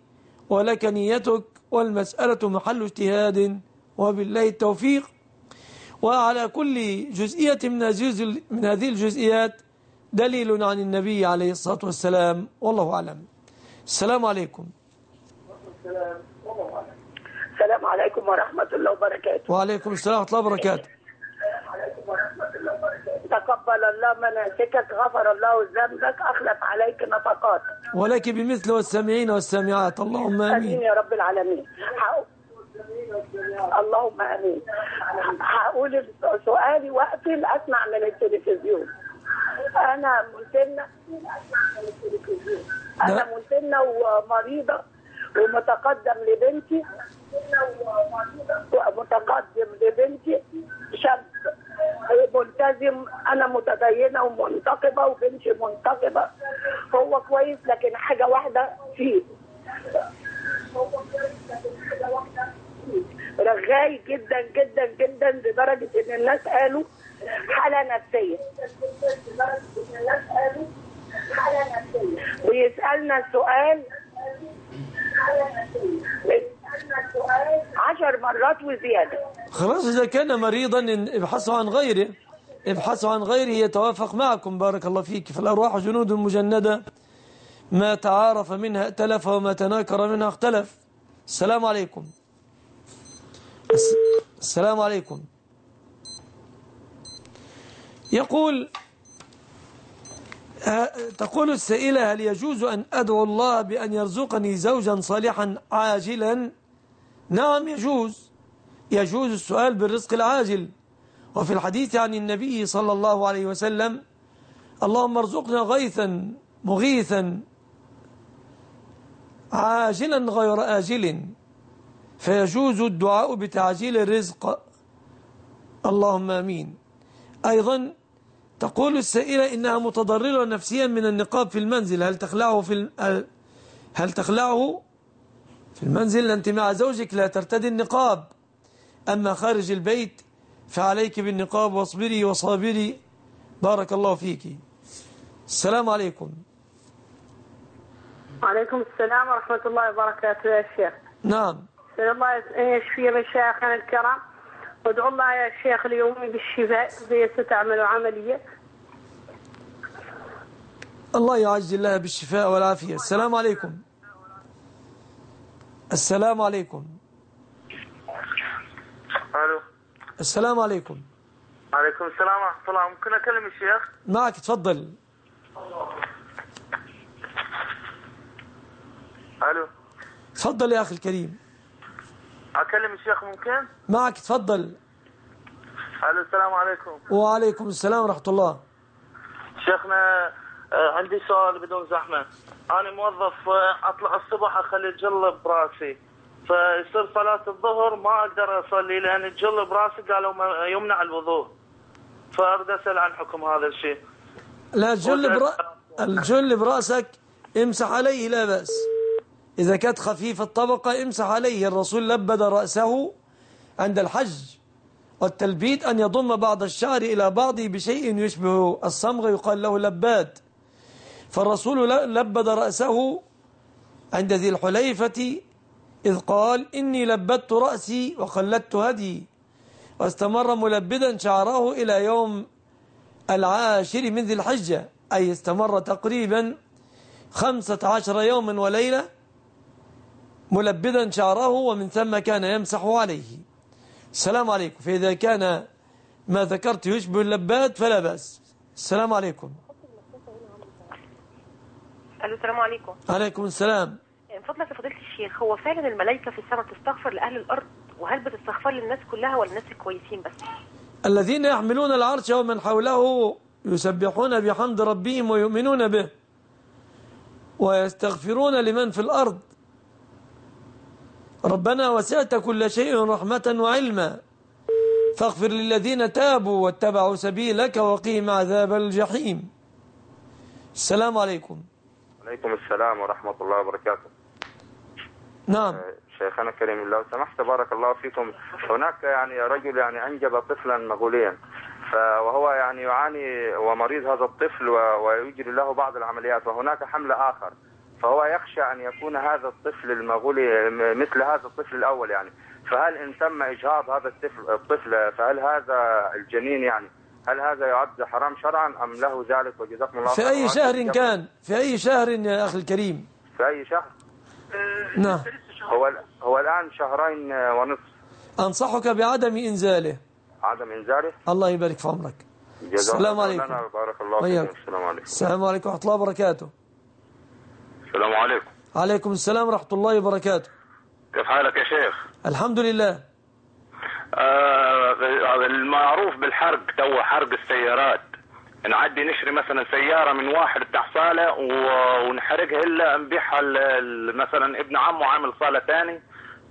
ولك نيتك والمسألة محل اجتهاد وبالله التوفيق. وعلى كل جزئية من هذه الجزئيات دليل عن النبي عليه الصلاة والسلام. والله أعلم. السلام عليكم. السلام عليكم ورحمة الله وبركاته. وعليكم السلام ورحمة الله وبركاته. تقبل الله مناسكك غفر الله ذنبك أخلف عليك نفقات ولك بمثل والسامعين والسامعات اللهم آمين. يا رب العالمين. اللهم آمين. هقول سؤالي وأقفل أسمع من التلفزيون. أنا مسنة أنا مسنة ومريضة ومتقدم لبنتي. متقدم لبنتي. شاب ملتزم أنا متدينة ومنتقبة وبنتي منتقبة. هو كويس لكن حاجة واحدة فيه رغاي جدا جدا جدا لدرجة إن الناس قالوا حالة نفسية. بيسألنا سؤال. عشر مرات وزيادة. خلاص إذا كان مريضا ابحثوا عن غيره. ابحثوا عن غيره يتوافق معكم. بارك الله فيك. فالأرواح جنود مجندة. ما تعارف منها ائتلف وما تناكر منها اختلف. السلام عليكم. الس- السلام عليكم. يقول ه- تقول السائلة هل يجوز أن أدعو الله بأن يرزقني زوجا صالحا عاجلا؟ نعم يجوز. يجوز السؤال بالرزق العاجل. وفي الحديث عن النبي صلى الله عليه وسلم اللهم ارزقنا غيثا مغيثا عاجلا غير آجل. فيجوز الدعاء بتعجيل الرزق. اللهم آمين. أيضا تقول السائلة إنها متضررة نفسيا من النقاب في المنزل. هل تخلعه في هل تخلعه في المنزل أنت مع زوجك لا ترتدي النقاب. أما خارج البيت فعليك بالنقاب واصبري وصابري. بارك الله فيك. السلام عليكم. وعليكم السلام ورحمة الله وبركاته يا شيخ. نعم. سأل الله يشفي مشايخنا الكرام. وادعو الله يا شيخ ليومي بالشفاء هي ستعمل عملية. الله يعجل لها بالشفاء والعافية. السلام عليكم. السلام عليكم. ألو. السلام عليكم. عليكم السلام ورحمة الله. ممكن أكلم الشيخ؟ معك تفضل. ألو. تفضل يا أخي الكريم. أكلم الشيخ ممكن؟ معك تفضل. ألو السلام عليكم. وعليكم السلام ورحمة الله. شيخنا عندي سؤال بدون زحمة. أنا موظف آه، أطلع الصبح أخلي الجل براسي. فيصير صلاة الظهر ما أقدر أصلي لأن الجل براسي قالوا يمنع الوضوء. فأريد أسأل عن حكم هذا الشيء. لا الجل برا... الجل برأسك امسح عليه لا بأس. إذا كانت خفيفة الطبقة امسح عليه. الرسول لبد رأسه عند الحج. والتلبيد أن يضم بعض الشعر إلى بعضه بشيء يشبه الصمغ يقال له لباد. فالرسول لبد رأسه عند ذي الحليفة إذ قال إني لبدت رأسي وقلدت هدي. واستمر ملبدا شعره إلى يوم العاشر من ذي الحجة أي استمر تقريبا خمسة عشر يوما وليلة ملبدا شعره ومن ثم كان يمسح عليه. السلام عليكم. فإذا كان ما ذكرت يشبه اللبات فلا بأس. السلام عليكم. ألو السلام عليكم. عليكم السلام. من فضلك يا فضيلة الشيخ هو فعلا الملائكة في السماء تستغفر لأهل الأرض؟ وهل بتستغفر للناس كلها ولا الناس الكويسين بس؟ الذين يحملون العرش ومن حوله يسبحون بحمد ربهم ويؤمنون به ويستغفرون لمن في الأرض. ربنا وسعت كل شيء رحمة وعلما. فاغفر للذين تابوا واتبعوا سبيلك وقيم عذاب الجحيم. السلام عليكم. عليكم السلام ورحمة الله وبركاته. نعم. شيخنا الكريم لو سمحت بارك الله فيكم. هناك يعني رجل يعني أنجب طفلا مغوليا. وهو يعني يعاني ومريض هذا الطفل ويجري له بعض العمليات. وهناك حمل آخر. فهو يخشى أن يكون هذا الطفل المغولي مثل هذا الطفل الأول يعني. فهل إن تم إجهاض هذا الطفل الطفل فهل هذا الجنين يعني هل هذا يعد حرام شرعا أم له ذلك؟ وجزاكم الله في خيرا. أي شهر. كان؟ في أي شهر يا أخي الكريم؟ في أي شهر؟ نعم. هو هو الآن شهرين ونصف. أنصحك بعدم إنزاله. عدم إنزاله؟ الله يبارك في عمرك. السلام عليكم. بارك الله وإياك. فيكم السلام عليكم. السلام عليكم ورحمة الله وبركاته. السلام عليكم. عليكم السلام ورحمة الله وبركاته. كيف حالك يا شيخ؟ الحمد لله. آه المعروف بالحرق تو حرق السيارات. نعدي نشري مثلا سيارة من واحد بتاع صالة و- ونحرقها إلا نبيعها مثلا ابن عمه عامل صالة تاني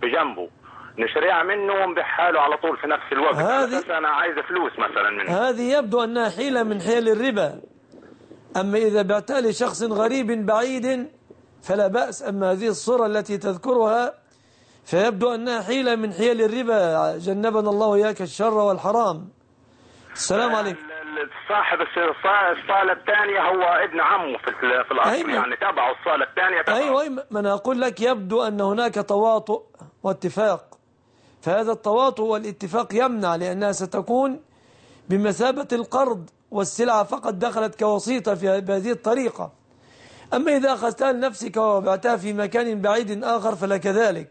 بجنبه. نشريها منه ونبيعها له على طول في نفس الوقت. هذه- بس أنا عايز فلوس مثلا منه. هذه يبدو أنها حيلة من حيل الربا. أما إذا بعتها لشخص غريب بعيد فلا بأس. أما هذه الصورة التي تذكرها فيبدو أنها حيلة من حيل الربا. جنبنا الله إياك الشر والحرام. السلام عليكم. صاحب الصالة الثانية هو ابن عمه في في الأصل أيوة. يعني تبعه الصالة الثانية تبعه. أيوة أيوة، ما أنا أقول لك يبدو أن هناك تواطؤ واتفاق. فهذا التواطؤ والاتفاق يمنع لأنها ستكون بمثابة القرض والسلعة فقط دخلت كوسيطة في بهذه الطريقة. أما إذا أخذتها لنفسك وبعتها في مكان بعيد آخر فلا كذلك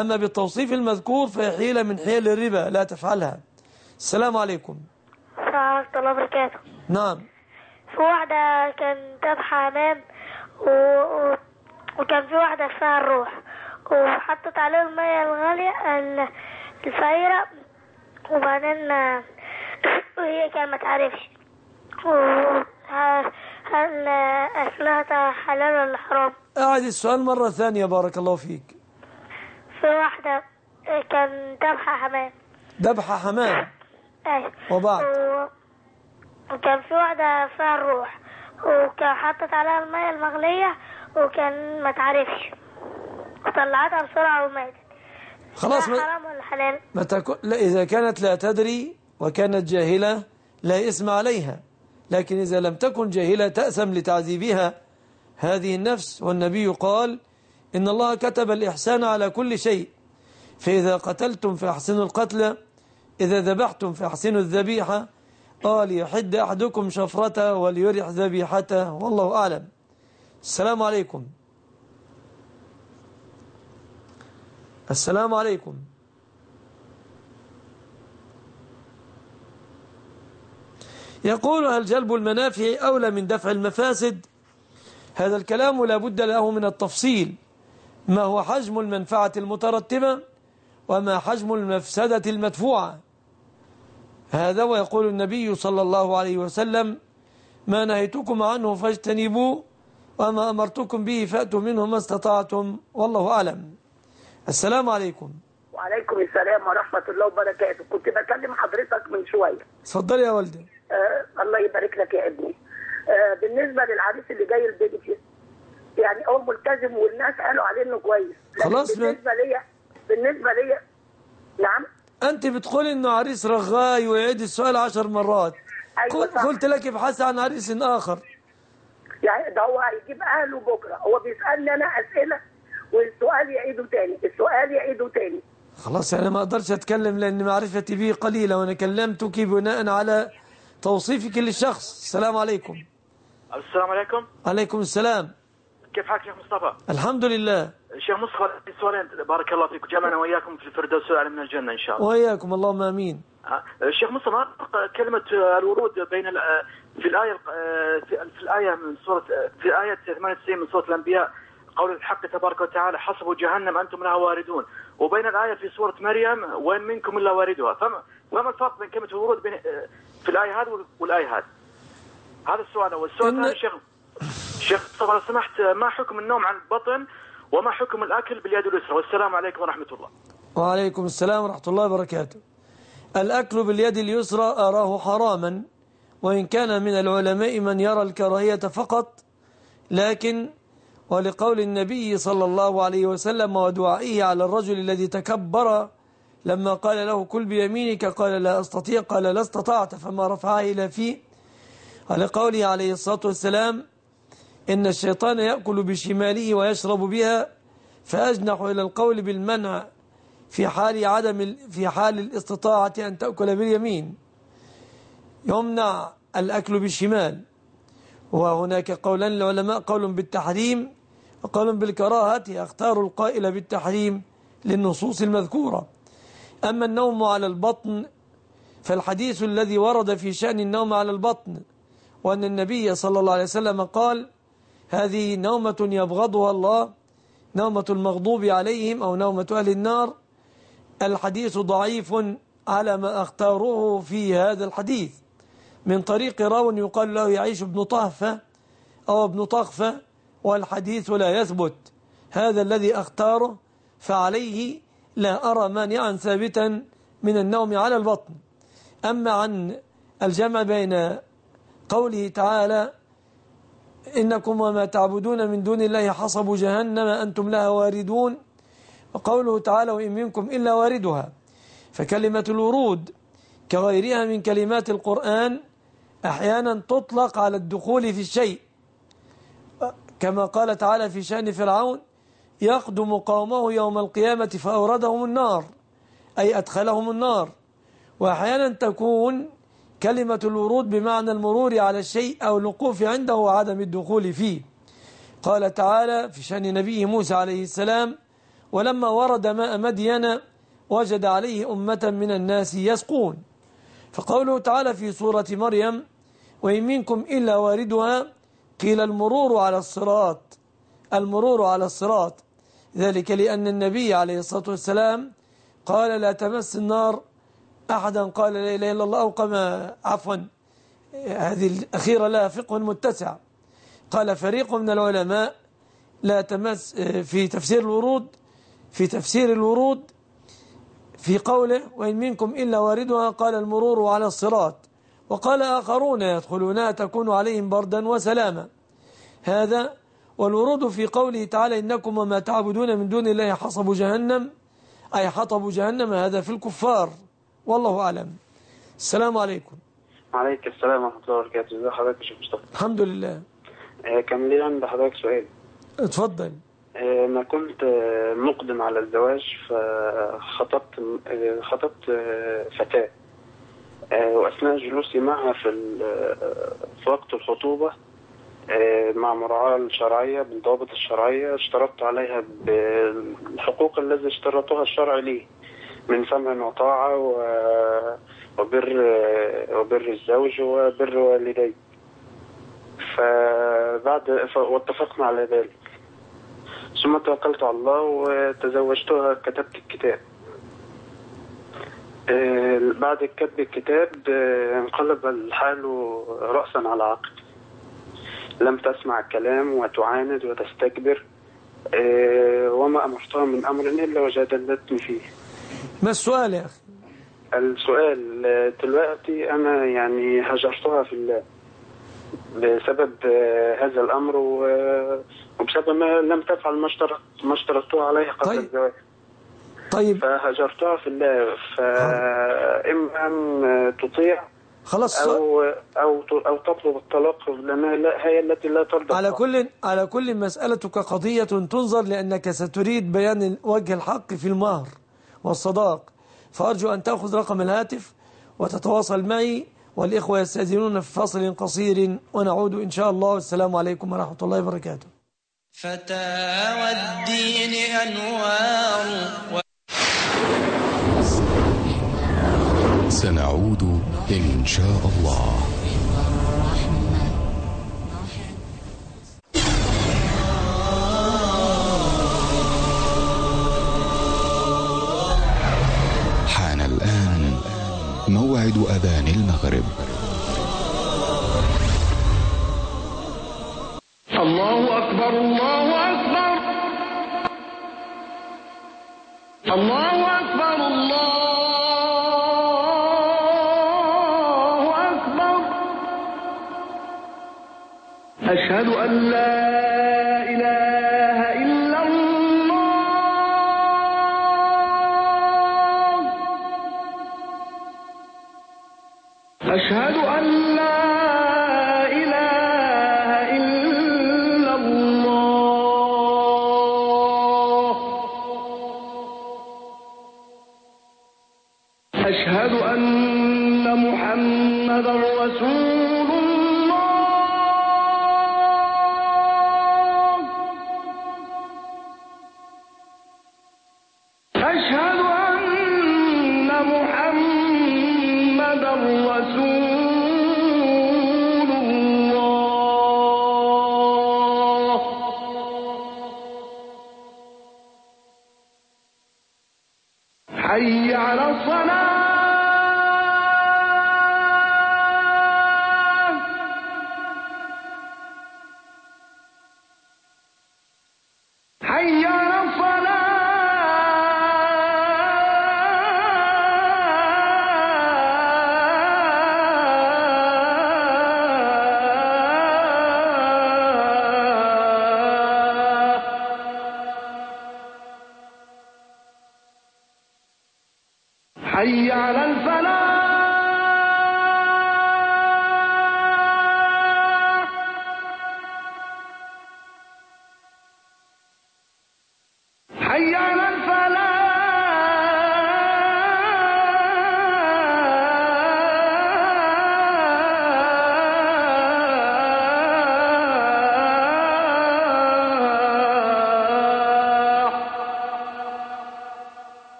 أما بالتوصيف المذكور فهي حيلة من حيل الربا لا تفعلها. السلام عليكم. السلام ورحمة الله وبركاته نعم. في واحدة كان ذبحة أمام و... و... وكان في واحدة فيها الروح. وحطت عليه المية الغالية ال- الفايرة وبعدين وهي كانت ما تعرفش. هل أكلها حلال ولا حرام؟ أعد السؤال مرة ثانية بارك الله فيك. في واحدة آه، كان ذبحة حمام. ذبح حمام؟ أيوة وبعد. وكان في واحدة فيها الروح وكان حطت عليها المية المغلية وكان ما تعرفش. وطلعتها بسرعة وماتت. خلاص ما- حرام ولا حلال؟ ما تكو... لا إذا كانت لا تدري وكانت جاهلة لا إثم عليها. لكن إذا لم تكن جاهلة تأثم لتعذيبها هذه النفس. والنبي قال إن الله كتب الإحسان على كل شيء. فإذا قتلتم فأحسنوا القتل إذا ذبحتم فأحسنوا الذبيحة. قال يحد أحدكم شفرته وليرح ذبيحته والله أعلم. السلام عليكم. السلام عليكم. يقول هل جلب المنافع أولى من دفع المفاسد؟ هذا الكلام لا بد له من التفصيل. ما هو حجم المنفعة المترتبة وما حجم المفسدة المدفوعة. هذا ويقول النبي صلى الله عليه وسلم ما نهيتكم عنه فاجتنبوه وما أمرتكم به فأتوا منه ما استطعتم والله أعلم. السلام عليكم. وعليكم السلام ورحمة الله وبركاته. كنت بكلم حضرتك من شوية. اتفضلي يا والدي. آه الله يبارك لك يا ابني. آه بالنسبة للعريس اللي جاي البيت يعني هو ملتزم والناس قالوا عليه إنه كويس. خلاص بالنسبة ليا بالنسبة ليا نعم. أنت بتقول إنه عريس رغاي ويعيد السؤال عشر مرات. أيوة. قلت لك ابحث عن عريس آخر. يعني ده هو هيجيب أهله بكرة. هو بيسألني أنا أسئلة والسؤال يعيده تاني. السؤال يعيده تاني. خلاص أنا ما أقدرش أتكلم لأن معرفتي به قليلة وأنا كلمتك بناء على توصيفك للشخص. السلام عليكم. السلام عليكم. عليكم السلام. كيف حالك شيخ مصطفى؟ الحمد لله شيخ مصطفى سؤالين بارك الله فيك جمعنا وإياكم في الفردوس الاعلى من الجنة إن شاء الله. وإياكم اللهم آمين آه، الشيخ مصطفى ما فرق كلمة آه، الورود بين آه، في الآية آه، في في الآية من سورة آه، في آية 98 من سورة الأنبياء قول الحق تبارك وتعالى حسبوا جهنم أنتم لها واردون وبين الآية في سورة مريم وإن منكم إلا واردها فما فما الفرق بين كلمة الورود بين آه، في الآية هذه والآية هذه؟ هذا السؤال أول، السؤال الثاني شيخ شيخ مصطفى لو سمحت ما حكم النوم على البطن وما حكم الأكل باليد اليسرى؟ والسلام عليكم ورحمة الله. وعليكم السلام ورحمة الله وبركاته. الأكل باليد اليسرى أراه حراما وإن كان من العلماء من يرى الكراهية فقط لكن ولقول النبي صلى الله عليه وسلم ودعائه على الرجل الذي تكبر لما قال له كل بيمينك قال لا أستطيع قال لا استطعت فما رفعها إلى فيه. ولقوله عليه الصلاة والسلام إن الشيطان يأكل بشماله ويشرب بها فأجنح إلى القول بالمنع في حال عدم في حال الاستطاعة أن تأكل باليمين. يمنع الأكل بالشمال. وهناك قولان للعلماء قول بالتحريم وقول بالكراهة اختار القائل بالتحريم للنصوص المذكورة. أما النوم على البطن فالحديث الذي ورد في شأن النوم على البطن وأن النبي صلى الله عليه وسلم قال هذه نومة يبغضها الله نومة المغضوب عليهم أو نومة أهل النار. الحديث ضعيف على ما اختاره في هذا الحديث. من طريق راو يقال له يعيش ابن طهفة أو ابن طغفة والحديث لا يثبت. هذا الذي أختاره فعليه لا أرى مانعا ثابتا من النوم على البطن. أما عن الجمع بين قوله تعالى إنكم وما تعبدون من دون الله حصب جهنم أنتم لها واردون. وقوله تعالى وإن منكم إلا واردها. فكلمة الورود كغيرها من كلمات القرآن أحيانا تطلق على الدخول في الشيء. كما قال تعالى في شأن فرعون يقدم قومه يوم القيامة فأوردهم النار أي أدخلهم النار. وأحيانا تكون كلمة الورود بمعنى المرور على الشيء أو الوقوف عنده وعدم الدخول فيه. قال تعالى في شأن نبيه موسى عليه السلام ولما ورد ماء مدين وجد عليه أمة من الناس يسقون. فقوله تعالى في سورة مريم وإن منكم إلا واردها قيل المرور على الصراط المرور على الصراط. ذلك لأن النبي عليه الصلاة والسلام قال لا تمس النار أحدا قال لا إله إلا الله أو كما عفوا هذه الأخيرة لها فقه متسع. قال فريق من العلماء لا تمس في تفسير الورود في تفسير الورود في قوله وإن منكم إلا واردها قال المرور على الصراط. وقال آخرون يدخلونها تكون عليهم بردا وسلاما. هذا والورود في قوله تعالى إنكم وما تعبدون من دون الله حصب جهنم أي حطب جهنم هذا في الكفار. والله أعلم. السلام عليكم. عليك السلام ورحمة الله وبركاته. ازي حضرتك يا شيخ مصطفى؟ الحمد لله. آه، كان لي عند حضرتك سؤال. اتفضل. آه، أنا كنت آه، مقدم على الزواج فخطبت خطبت فتاة. وأثناء جلوسي معها في في وقت الخطوبة مع مراعاة الشرعية بالضوابط الشرعية اشترطت عليها بالحقوق الذي اشترطها الشرع لي. من سمع وطاعة وبر وبر الزوج وبر والدي. فبعد واتفقنا على ذلك. ثم توكلت على الله وتزوجتها كتبت الكتاب. آه، بعد كتب الكتاب آه، انقلب الحال رأسا على عقب لم تسمع الكلام وتعاند وتستكبر آه، وما أمرتها من أمر إلا وجادلتني فيه. ما السؤال يا أخي؟ السؤال آه، دلوقتي أنا يعني هجرتها في الله بسبب آه، هذا الأمر و- وبسبب ما لم تفعل ما اشترط ما اشترطته عليها قبل طيب. الزواج. طيب. فهجرتها في الله. فإما أن تطيع خلاص. أو أو أو تطلب الطلاق لأنها لا هي التي لا ترضى. على كل على كل مسألتك قضية تنظر لأنك ستريد بيان وجه الحق في المهر. والصداق. فأرجو أن تأخذ رقم الهاتف وتتواصل معي والإخوة يستأذنون في فصل قصير ونعود إن شاء الله. والسلام عليكم ورحمة الله وبركاته. فتاوى الدين أنوار سنعود إن شاء الله. موعد أذان المغرب. الله أكبر الله أكبر. الله أكبر الله أكبر. أشهد أن لا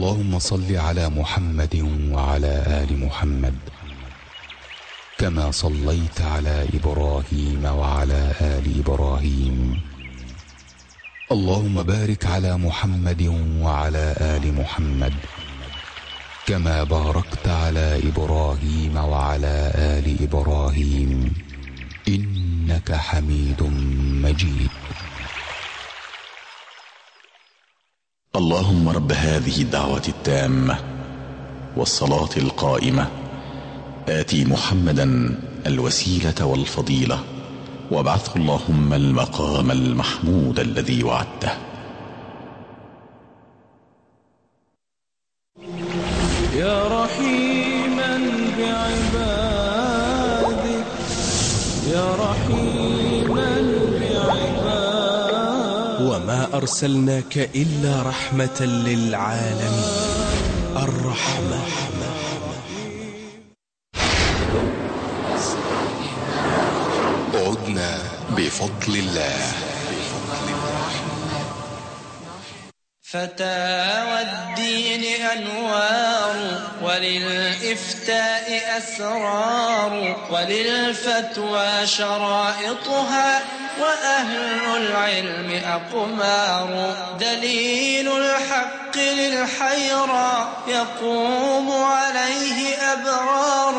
اللهم صل على محمد وعلى آل محمد كما صليت على إبراهيم وعلى آل إبراهيم. اللهم بارك على محمد وعلى آل محمد كما باركت على إبراهيم وعلى آل إبراهيم. إنك حميد مجيد. اللهم رب هذه الدعوة التامة والصلاة القائمة. آتي محمدا الوسيلة والفضيلة وابعثه اللهم المقام المحمود الذي وعدته. أرسلناك إلا رحمة للعالمين. الرحمة. عدنا بفضل الله. فتاوى الدين أنوار وللإفتاء أسرار وللفتوى شرائطها. وأهل العلم أقمار. دليل الحق للحيرى يقوم عليه أبرار.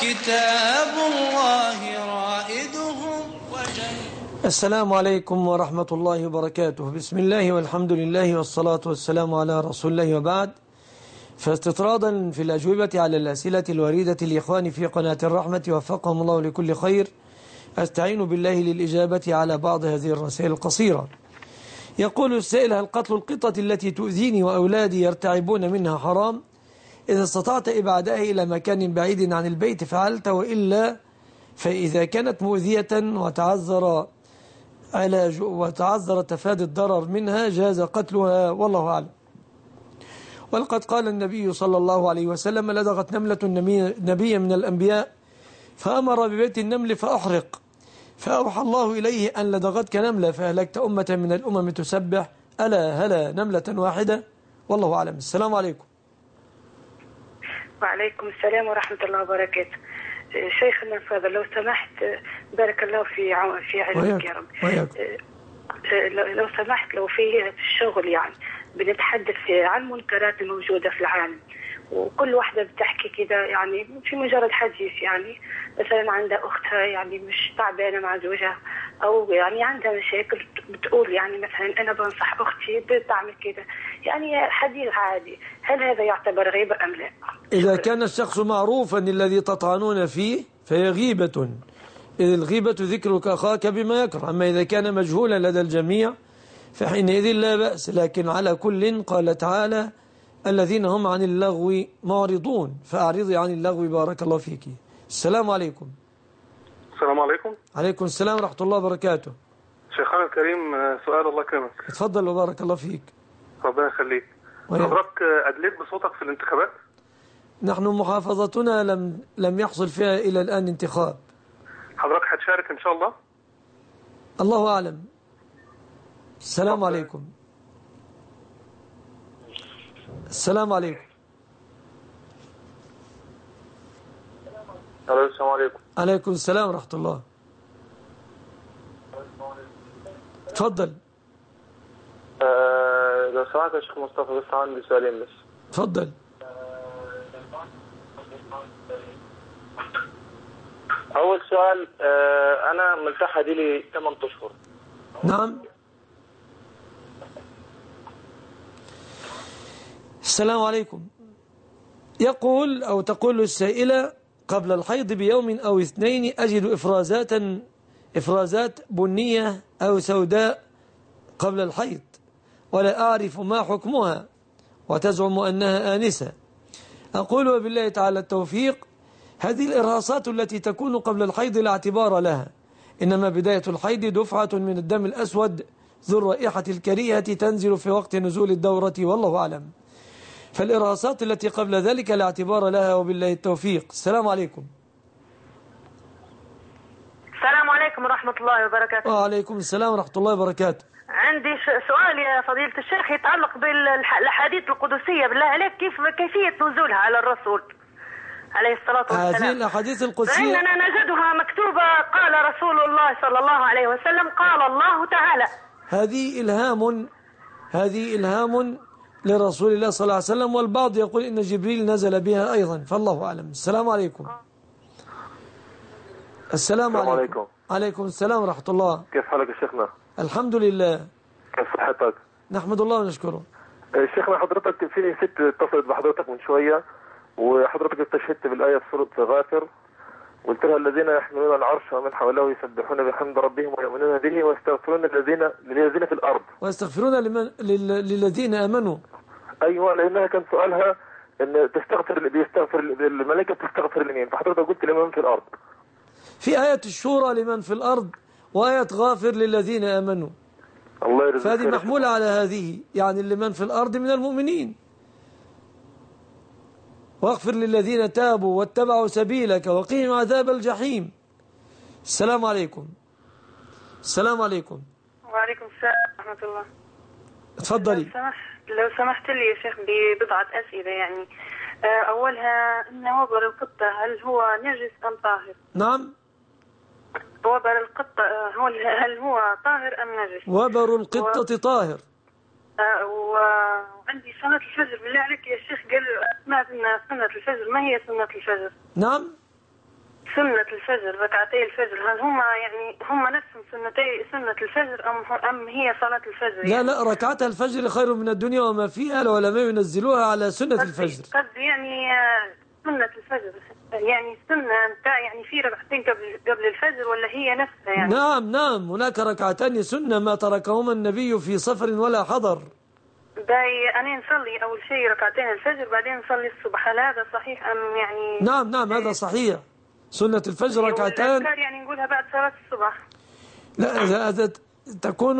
كتاب الله رائدهم السلام عليكم ورحمة الله وبركاته. بسم الله والحمد لله والصلاة والسلام على رسول الله وبعد. فاستطرادا في الأجوبة على الأسئلة الوردة الإخوان في قناة الرحمة وفقهم الله لكل خير. أستعين بالله للإجابة على بعض هذه الرسائل القصيرة. يقول السائل هل قتل القطة التي تؤذيني وأولادي يرتعبون منها حرام؟ إذا استطعت إبعادها إلى مكان بعيد عن البيت فعلت وإلا فإذا كانت مؤذية وتعذر علاج وتعذر تفادي الضرر منها جاز قتلها والله أعلم. ولقد قال النبي صلى الله عليه وسلم لدغت نملة النبي- من الأنبياء فأمر ببيت النمل فأحرق. فأوحى الله إليه أن لدغتك نملة فأهلكت أمة من الأمم تسبح ألا هلا نملة واحدة؟ والله أعلم. السلام عليكم. وعليكم السلام ورحمة الله وبركاته. شيخنا الفاضل لو سمحت بارك الله في في علمك يا رب. وياك. آه، لو سمحت لو في في الشغل يعني بنتحدث عن المنكرات الموجودة في العالم. وكل واحدة بتحكي كده يعني في مجرد حديث يعني. مثلا عندها أختها يعني مش تعبانة مع زوجها أو يعني عندها مشاكل بتقول يعني مثلا أنا بنصح أختي بتعمل كده. يعني حديث عادي. هل هذا يعتبر غيبة أم لا؟ إذا كان الشخص معروفا الذي تطعنون فيه فهي غيبة. إذ الغيبة ذكرك أخاك بما يكره. أما إذا كان مجهولا لدى الجميع فحينئذ لا بأس. لكن على كل قال تعالى الذين هم عن اللغو معرضون. فأعرضي عن اللغو بارك الله فيك. السلام عليكم. السلام عليكم. عليكم السلام ورحمة الله وبركاته. شيخنا الكريم سؤال الله يكرمك. اتفضل وبارك الله فيك. ربنا يخليك. حضرتك آه، أدليت بصوتك في الانتخابات؟ نحن محافظتنا لم لم يحصل فيها إلى الآن انتخاب. حضرتك هتشارك إن شاء الله؟ الله أعلم. السلام عليكم. السلام عليكم. السلام عليكم. عليكم. السلام ورحمة الله. تفضل. آه لو سمحت يا شيخ مصطفى بس عندي سؤالين بس. تفضل. أول سؤال آه أنا ملتحى دي لي 8 أشهر. نعم. السلام عليكم. يقول أو تقول السائلة قبل الحيض بيوم أو اثنين أجد إفرازات إفرازات بنية أو سوداء قبل الحيض ولا أعرف ما حكمها وتزعم أنها آنسة. أقول وبالله تعالى التوفيق. هذه الإرهاصات التي تكون قبل الحيض لا اعتبار لها إنما بداية الحيض دفعة من الدم الأسود ذو الرائحة الكريهة تنزل في وقت نزول الدورة والله أعلم. فالإرهاصات التي قبل ذلك لا اعتبار لها وبالله التوفيق. السلام عليكم. السلام عليكم ورحمة الله وبركاته. وعليكم السلام ورحمة الله وبركاته. عندي سؤال يا فضيلة الشيخ يتعلق بالأحاديث القدسية. بالله عليك كيف كيفية نزولها على الرسول عليه الصلاة هذه والسلام الأحاديث القدسية فإننا نجدها مكتوبة. قال رسول الله صلى الله عليه وسلم قال الله تعالى. هذه إلهام هذه إلهام لرسول الله صلى الله عليه وسلم والبعض يقول إن جبريل نزل بها أيضا فالله أعلم. السلام عليكم. السلام عليكم. عليكم. عليكم السلام ورحمة الله. كيف حالك يا شيخنا؟ الحمد لله. كيف صحتك؟ نحمد الله ونشكره. آه، شيخنا حضرتك في ست اتصلت بحضرتك من شوية وحضرتك استشهدت بالآية في سورة غافر. قلت لها الذين يحملون العرش ومن حوله يسبحون بحمد ربهم ويؤمنون به ويستغفرون الذين للذين في الأرض. ويستغفرون لمن لل- للذين آمنوا. أيوه لأنها كان سؤالها إن تستغفر بيستغفر الملائكه بتستغفر لمين؟ فحضرتك قلت لمن في الأرض. في آية الشورى لمن في الأرض وآية غافر للذين آمنوا. الله يرزقك فهذه. محمولة على هذه يعني لمن في الأرض من المؤمنين. واغفر للذين تابوا واتبعوا سبيلك وقهم عذاب الجحيم. السلام عليكم. السلام عليكم. وعليكم السلام ورحمة الله. تفضلي. لو سمحت لو سمحت لي يا شيخ ببضعة أسئلة يعني. آه، أولها أن وبر القطة هل هو نجس أم طاهر؟ نعم. وبر القطة آه، هو هل هو طاهر أم نجس؟ وبر القطة طاهر. آه، وعندي صلاة الفجر. بالله عليك يا شيخ قال سمعت أن سنة الفجر. ما هي سنة الفجر؟ نعم. سنة الفجر ركعتي الفجر. هل هما يعني هما نفسهم سنتي سنة الفجر أم أم هي صلاة الفجر؟ لا لا ركعتها الفجر خير من الدنيا وما فيها العلماء ينزلوها على سنة الفجر. قصدي يعني آه، سنة الفجر. يعني السنة بتاع يعني في ركعتين قبل قبل الفجر ولا هي نفسها يعني؟ نعم نعم. هناك ركعتان سنة ما تركهما النبي في سفر ولا حضر. باي أنا نصلي أول شيء ركعتين الفجر بعدين نصلي الصبح. هل هذا صحيح أم يعني؟ نعم نعم هذا صحيح. سنة الفجر ركعتان. والأذكار يعني نقولها بعد صلاة الصبح. لا إذا تكون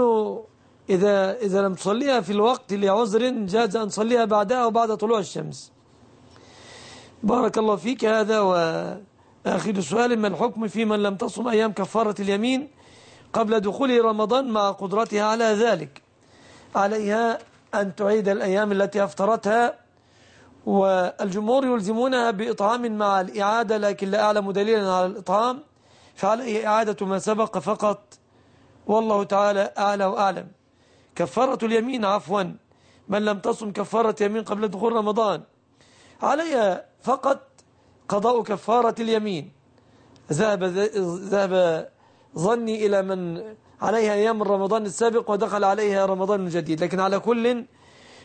إذا إذا لم تصليها في الوقت لعذر جاز أن تصليها بعدها أو بعد طلوع الشمس. بارك الله فيك. هذا وآخر سؤال ما الحكم في من لم تصم أيام كفارة اليمين قبل دخول رمضان مع قدرتها على ذلك؟ عليها أن تعيد الأيام التي أفطرتها والجمهور يلزمونها بإطعام مع الإعادة لكن لا أعلم دليلا على الإطعام فعليه إعادة ما سبق فقط؟ والله تعالى أعلى وأعلم. كفارة اليمين عفوا من لم تصم كفارة يمين قبل دخول رمضان عليها فقط قضاء كفارة اليمين. ذهب ذهب ظني إلى من عليها أيام رمضان السابق ودخل عليها رمضان الجديد. لكن على كل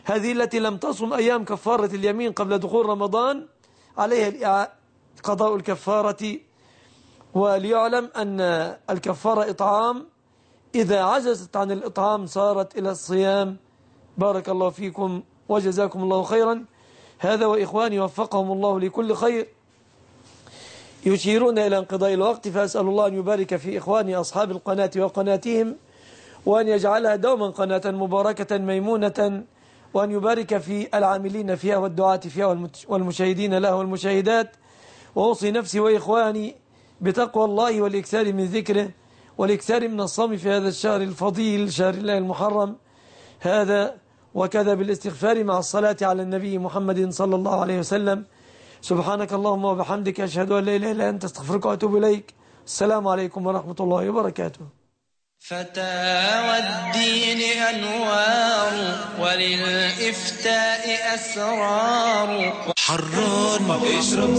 هذه التي لم تصم أيام كفارة اليمين قبل دخول رمضان عليها قضاء الكفارة. وليعلم أن الكفارة إطعام. إذا عجزت عن الإطعام صارت إلى الصيام. بارك الله فيكم وجزاكم الله خيرا. هذا وإخواني وفقهم الله لكل خير. يشيرون إلى انقضاء الوقت فأسأل الله أن يبارك في إخواني أصحاب القناة وقناتهم وأن يجعلها دوما قناة مباركة ميمونة وأن يبارك في العاملين فيها والدعاة فيها والمشاهدين لها والمشاهدات. وأوصي نفسي وإخواني بتقوى الله والإكثار من ذكره والإكثار من الصوم في هذا الشهر الفضيل شهر الله المحرم. هذا وكذا بالاستغفار مع الصلاة على النبي محمد صلى الله عليه وسلم. سبحانك اللهم وبحمدك أشهد أن لا إله إلا أنت أستغفرك وأتوب إليك. السلام عليكم ورحمة الله وبركاته. فتاوى الدين أنوار وللإفتاء أسرار. حران اشرب